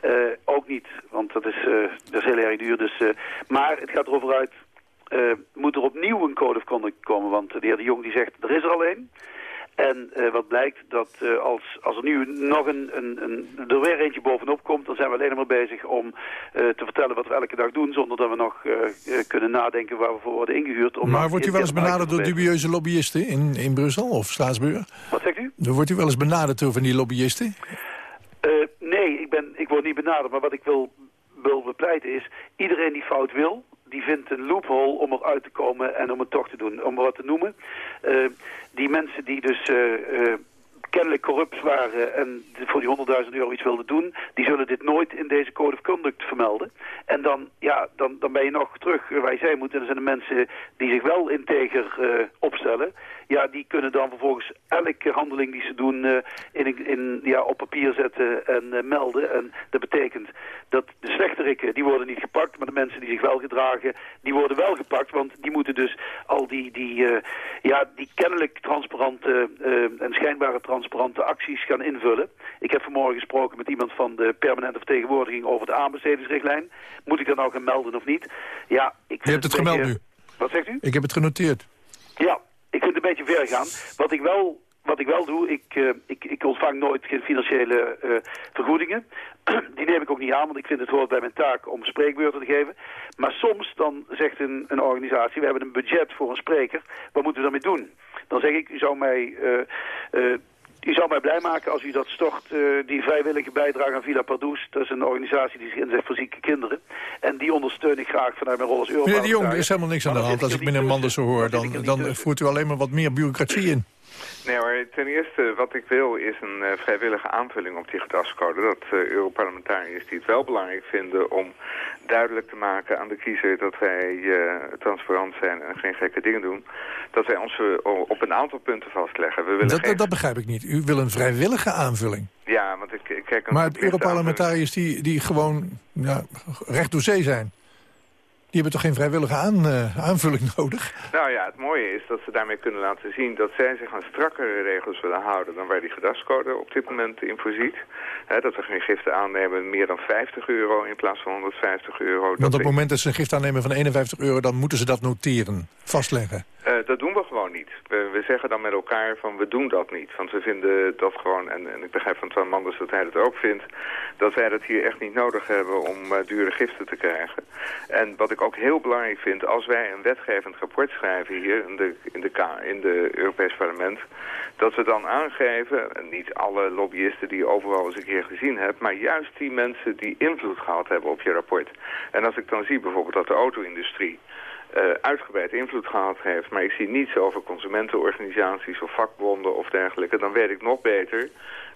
Eh, ook niet, want dat is, eh, dat is heel erg duur. Dus, eh, maar het gaat erover uit, moet er opnieuw een code of conduct komen? Want de heer De Jong die zegt, er is er al een. En wat blijkt, dat als, als er nu nog een, een, een, er weer eentje bovenop komt... dan zijn we alleen maar bezig om te vertellen wat we elke dag doen... zonder dat we nog kunnen nadenken waar we voor worden ingehuurd. Om Maar wordt u wel eens benaderd door dubieuze lobbyisten in, in Brussel of Straatsburg? Wat zegt u? Wordt u wel eens benaderd door van die lobbyisten? Eh, nee, ik, ben, ik word niet benaderd. Maar wat ik wil, wil bepleiten is... iedereen die fout wil, die vindt een loophole om eruit te komen... en om het toch te doen. Om wat te noemen. Eh, die mensen die dus... eh, kennelijk corrupt waren en voor die 100.000 euro iets wilden doen... die zullen dit nooit in deze code of conduct vermelden. En dan, ja, dan, dan ben je nog terug waar je zijn moet. En dan zijn de mensen die zich wel integer eh, opstellen... ja, die kunnen dan vervolgens elke handeling die ze doen eh, in, in, ja, op papier zetten en eh, melden. En dat betekent dat de slechterikken, die worden niet gepakt, maar de mensen die zich wel gedragen, die worden wel gepakt. Want die moeten dus al die, die, eh, ja, die kennelijk transparante en schijnbare transparante acties gaan invullen. Ik heb vanmorgen gesproken met iemand van de permanente vertegenwoordiging over de aanbestedingsrichtlijn. Moet ik dat nou gaan melden of niet? Ja, ik Je hebt het, gemeld nu? Wat zegt u? Ik heb het genoteerd. Ja, ik vind het een beetje ver gaan. Wat ik wel, wat ik wel doe, ik, uh, ik, ik ontvang nooit geen financiële uh, vergoedingen. *clears throat* Die neem ik ook niet aan, want ik vind het hoort bij mijn taak om spreekbeurten te geven. Maar soms dan zegt een, een organisatie, we hebben een budget voor een spreker, wat moeten we daarmee doen? Dan zeg ik, u zou mij... Uh, u zou mij blij maken als u dat stort, uh, die vrijwillige bijdrage aan Villa Pardoes. Dat is een organisatie die zich inzet voor zieke kinderen. En die ondersteun ik graag vanuit mijn rol als Meneer de Jong, er is helemaal niks aan de hand. Als ik meneer Manders zo hoor, dan, dan voert u alleen maar wat meer bureaucratie in. Nee hoor, ten eerste wat ik wil is een uh, vrijwillige aanvulling op die gedragscode. Dat uh, Europarlementariërs die het wel belangrijk vinden om duidelijk te maken aan de kiezer dat wij uh, transparant zijn en geen gekke dingen doen. Dat wij ons op een aantal punten vastleggen. We willen dat, geen... dat begrijp ik niet. U wil een vrijwillige aanvulling. Ja, want ik, ik kijk... Maar Europarlementariërs die, die gewoon ja, recht door zee zijn. Die hebben toch geen vrijwillige aan, uh, aanvulling *laughs* nodig? Nou ja, het mooie is dat ze daarmee kunnen laten zien... dat zij zich aan strakkere regels willen houden... dan waar die gedragscode op dit moment in voorziet. dat we geen giften aannemen meer dan 50 euro in plaats van 150 euro. Want op het moment dat ze een gift aannemen van 51 euro... dan moeten ze dat noteren, vastleggen. Uh, dat doen we gewoon niet. We, we, zeggen dan met elkaar van we doen dat niet. Want we vinden dat gewoon, en, en ik begrijp van Twan Manders dat hij dat ook vindt... dat wij dat hier echt niet nodig hebben om uh, dure giften te krijgen. En wat ik ook heel belangrijk vind, als wij een wetgevend rapport schrijven hier in de, in de, in de Europees Parlement... dat we dan aangeven, niet alle lobbyisten die overal eens een keer gezien hebt... maar juist die mensen die invloed gehad hebben op je rapport. En als ik dan zie bijvoorbeeld dat de auto-industrie uh, uitgebreid invloed gehad heeft. Maar ik zie niets over consumentenorganisaties of vakbonden of dergelijke. Dan weet ik nog beter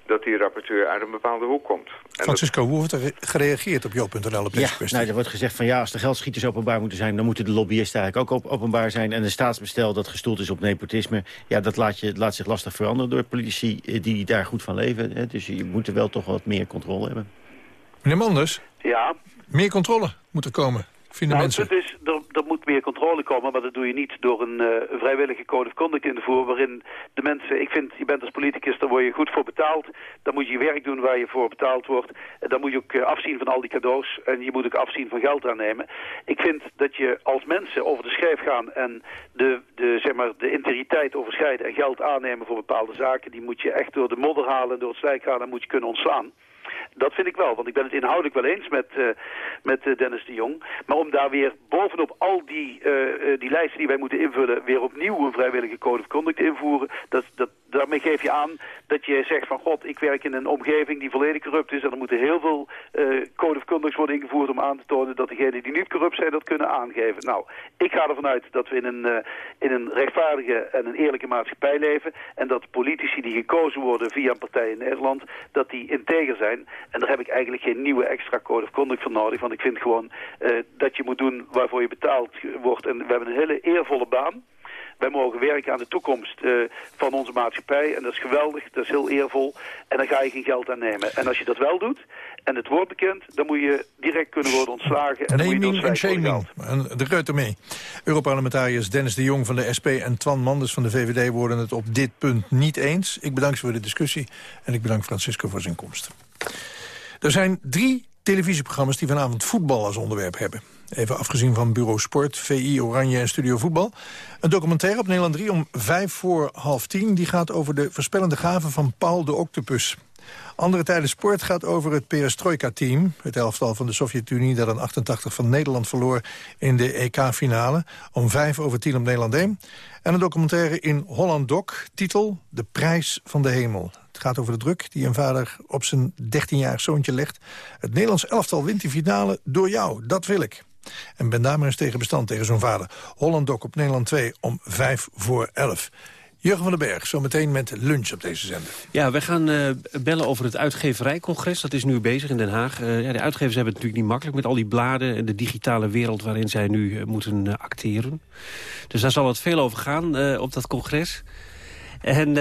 dat die rapporteur uit een bepaalde hoek komt. En Francisco, hoe wordt er gereageerd op jouw.nl op deze ja, kwestie? Nou, er wordt gezegd van ja, als de geldschieters openbaar moeten zijn... dan moeten de lobbyisten eigenlijk ook openbaar zijn. En een staatsbestel dat gestoeld is op nepotisme... ja, dat laat, je, laat zich lastig veranderen door politici eh, die daar goed van leven. Hè. Dus je moet er wel toch wat meer controle hebben. Meneer Manders? Ja? Meer controle moet er komen vinden nou, mensen? Het is, er, er moet meer controle komen, maar dat doe je niet door een, uh, vrijwillige code of conduct in te voeren... waarin de mensen, ik vind, je bent als politicus, daar word je goed voor betaald. Dan moet je je werk doen waar je voor betaald wordt. En dan moet je ook uh, afzien van al die cadeaus en je moet ook afzien van geld aannemen. Ik vind dat je als mensen over de schijf gaan en de, de, zeg maar, de integriteit overschrijden... en geld aannemen voor bepaalde zaken, die moet je echt door de modder halen en door het slijk halen en moet je kunnen ontslaan. Dat vind ik wel, want ik ben het inhoudelijk wel eens met, uh, met uh, Dennis de Jong. Maar om daar weer bovenop al die, uh, die lijsten die wij moeten invullen... weer opnieuw een vrijwillige code of conduct invoeren... Dat, dat, daarmee geef je aan dat je zegt van... god, ik werk in een omgeving die volledig corrupt is... en er moeten heel veel code of conducts worden ingevoerd... om aan te tonen dat degenen die niet corrupt zijn dat kunnen aangeven. Nou, ik ga ervan uit dat we in een, in een rechtvaardige en een eerlijke maatschappij leven... en dat politici die gekozen worden via een partij in Nederland... dat die integer zijn en daar heb ik eigenlijk geen nieuwe extra code of conduct voor nodig. Want ik vind gewoon uh, dat je moet doen waarvoor je betaald wordt. En we hebben een hele eervolle baan. Wij mogen werken aan de toekomst uh, van onze maatschappij. En dat is geweldig, dat is heel eervol. En daar ga je geen geld aan nemen. En als je dat wel doet, en het wordt bekend... dan moet je direct kunnen worden ontslagen. En Naming en shaming. En de Reuter mee. Europarlementariërs Dennis de Jong van de SP... en Twan Manders van de VVD worden het op dit punt niet eens. Ik bedank ze voor de discussie. En ik bedank Francisco voor zijn komst. Er zijn drie televisieprogramma's die vanavond voetbal als onderwerp hebben. Even afgezien van Bureau Sport, VI, Oranje en Studio Voetbal. Een documentaire op Nederland 3 om vijf voor half tien... die gaat over de voorspellende gaven van Paul de Octopus. Andere tijden sport gaat over het Perestroika-team. Het elftal van de Sovjet-Unie dat een 88 van Nederland verloor in de EK-finale. Om vijf over tien op Nederland 1. En een documentaire in Holland Doc, titel De Prijs van de Hemel. Het gaat over de druk die een vader op zijn 13-jarig zoontje legt. Het Nederlands elftal wint die finale door jou, dat wil ik. En ben daar maar eens tegen bestand tegen zo'n vader. Holland Doc op Nederland 2 om 5 voor 11. Jurgen van den Berg, zometeen met lunch op deze zender. Ja, we gaan uh, bellen over het uitgeverijcongres. Dat is nu bezig in Den Haag. Uh, ja, de uitgevers hebben het natuurlijk niet makkelijk met al die bladen... en de digitale wereld waarin zij nu uh, moeten acteren. Dus daar zal het veel over gaan op dat congres. En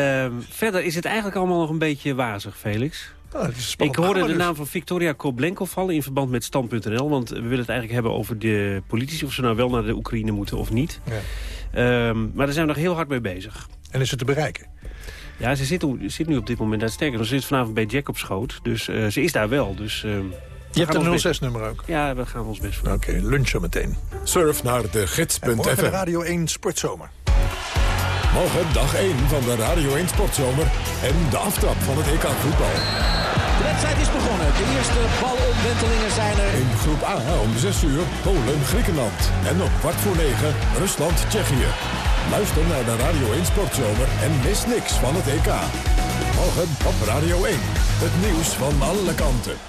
verder is het eigenlijk allemaal nog een beetje wazig, Felix. Oh, ik hoorde de dus. naam van Victoria Koblenko vallen in verband met Stand.nl. Want we willen het eigenlijk hebben over de politici... of ze nou wel naar de Oekraïne moeten of niet. Ja. Um, maar daar zijn we nog heel hard mee bezig. En is het te bereiken? Ja, ze zit, zit nu op dit moment daar sterker. Ze zit vanavond bij Jack op schoot. Dus uh, ze is daar wel. Dus, uh, je hebt een 06-nummer ook? Ja, we gaan ons best voor. Oké, okay, lunch zo meteen. Surf naar de gids.fm. Morgen de Radio 1 Sportzomer. Morgen dag 1 van de Radio 1 Sportzomer en de aftrap van het EK voetbal. De wedstrijd is begonnen. De eerste balomwentelingen zijn er. In groep A om 6 uur Polen-Griekenland. En om kwart voor 9 Rusland-Tsjechië. Luister naar de Radio 1 Sportzomer en mis niks van het EK. Morgen op Radio 1. Het nieuws van alle kanten.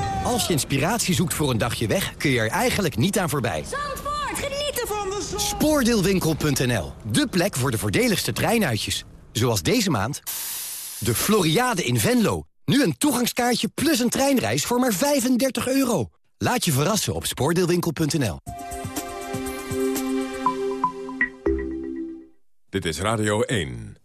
Als je inspiratie zoekt voor een dagje weg, kun je er eigenlijk niet aan voorbij. Zandvoort, genieten van de zon! Spoordeelwinkel.nl, de plek voor de voordeligste treinuitjes. Zoals deze maand de Floriade in Venlo. Nu een toegangskaartje plus een treinreis voor maar 35 euro. Laat je verrassen op spoordeelwinkel.nl. Dit is Radio 1.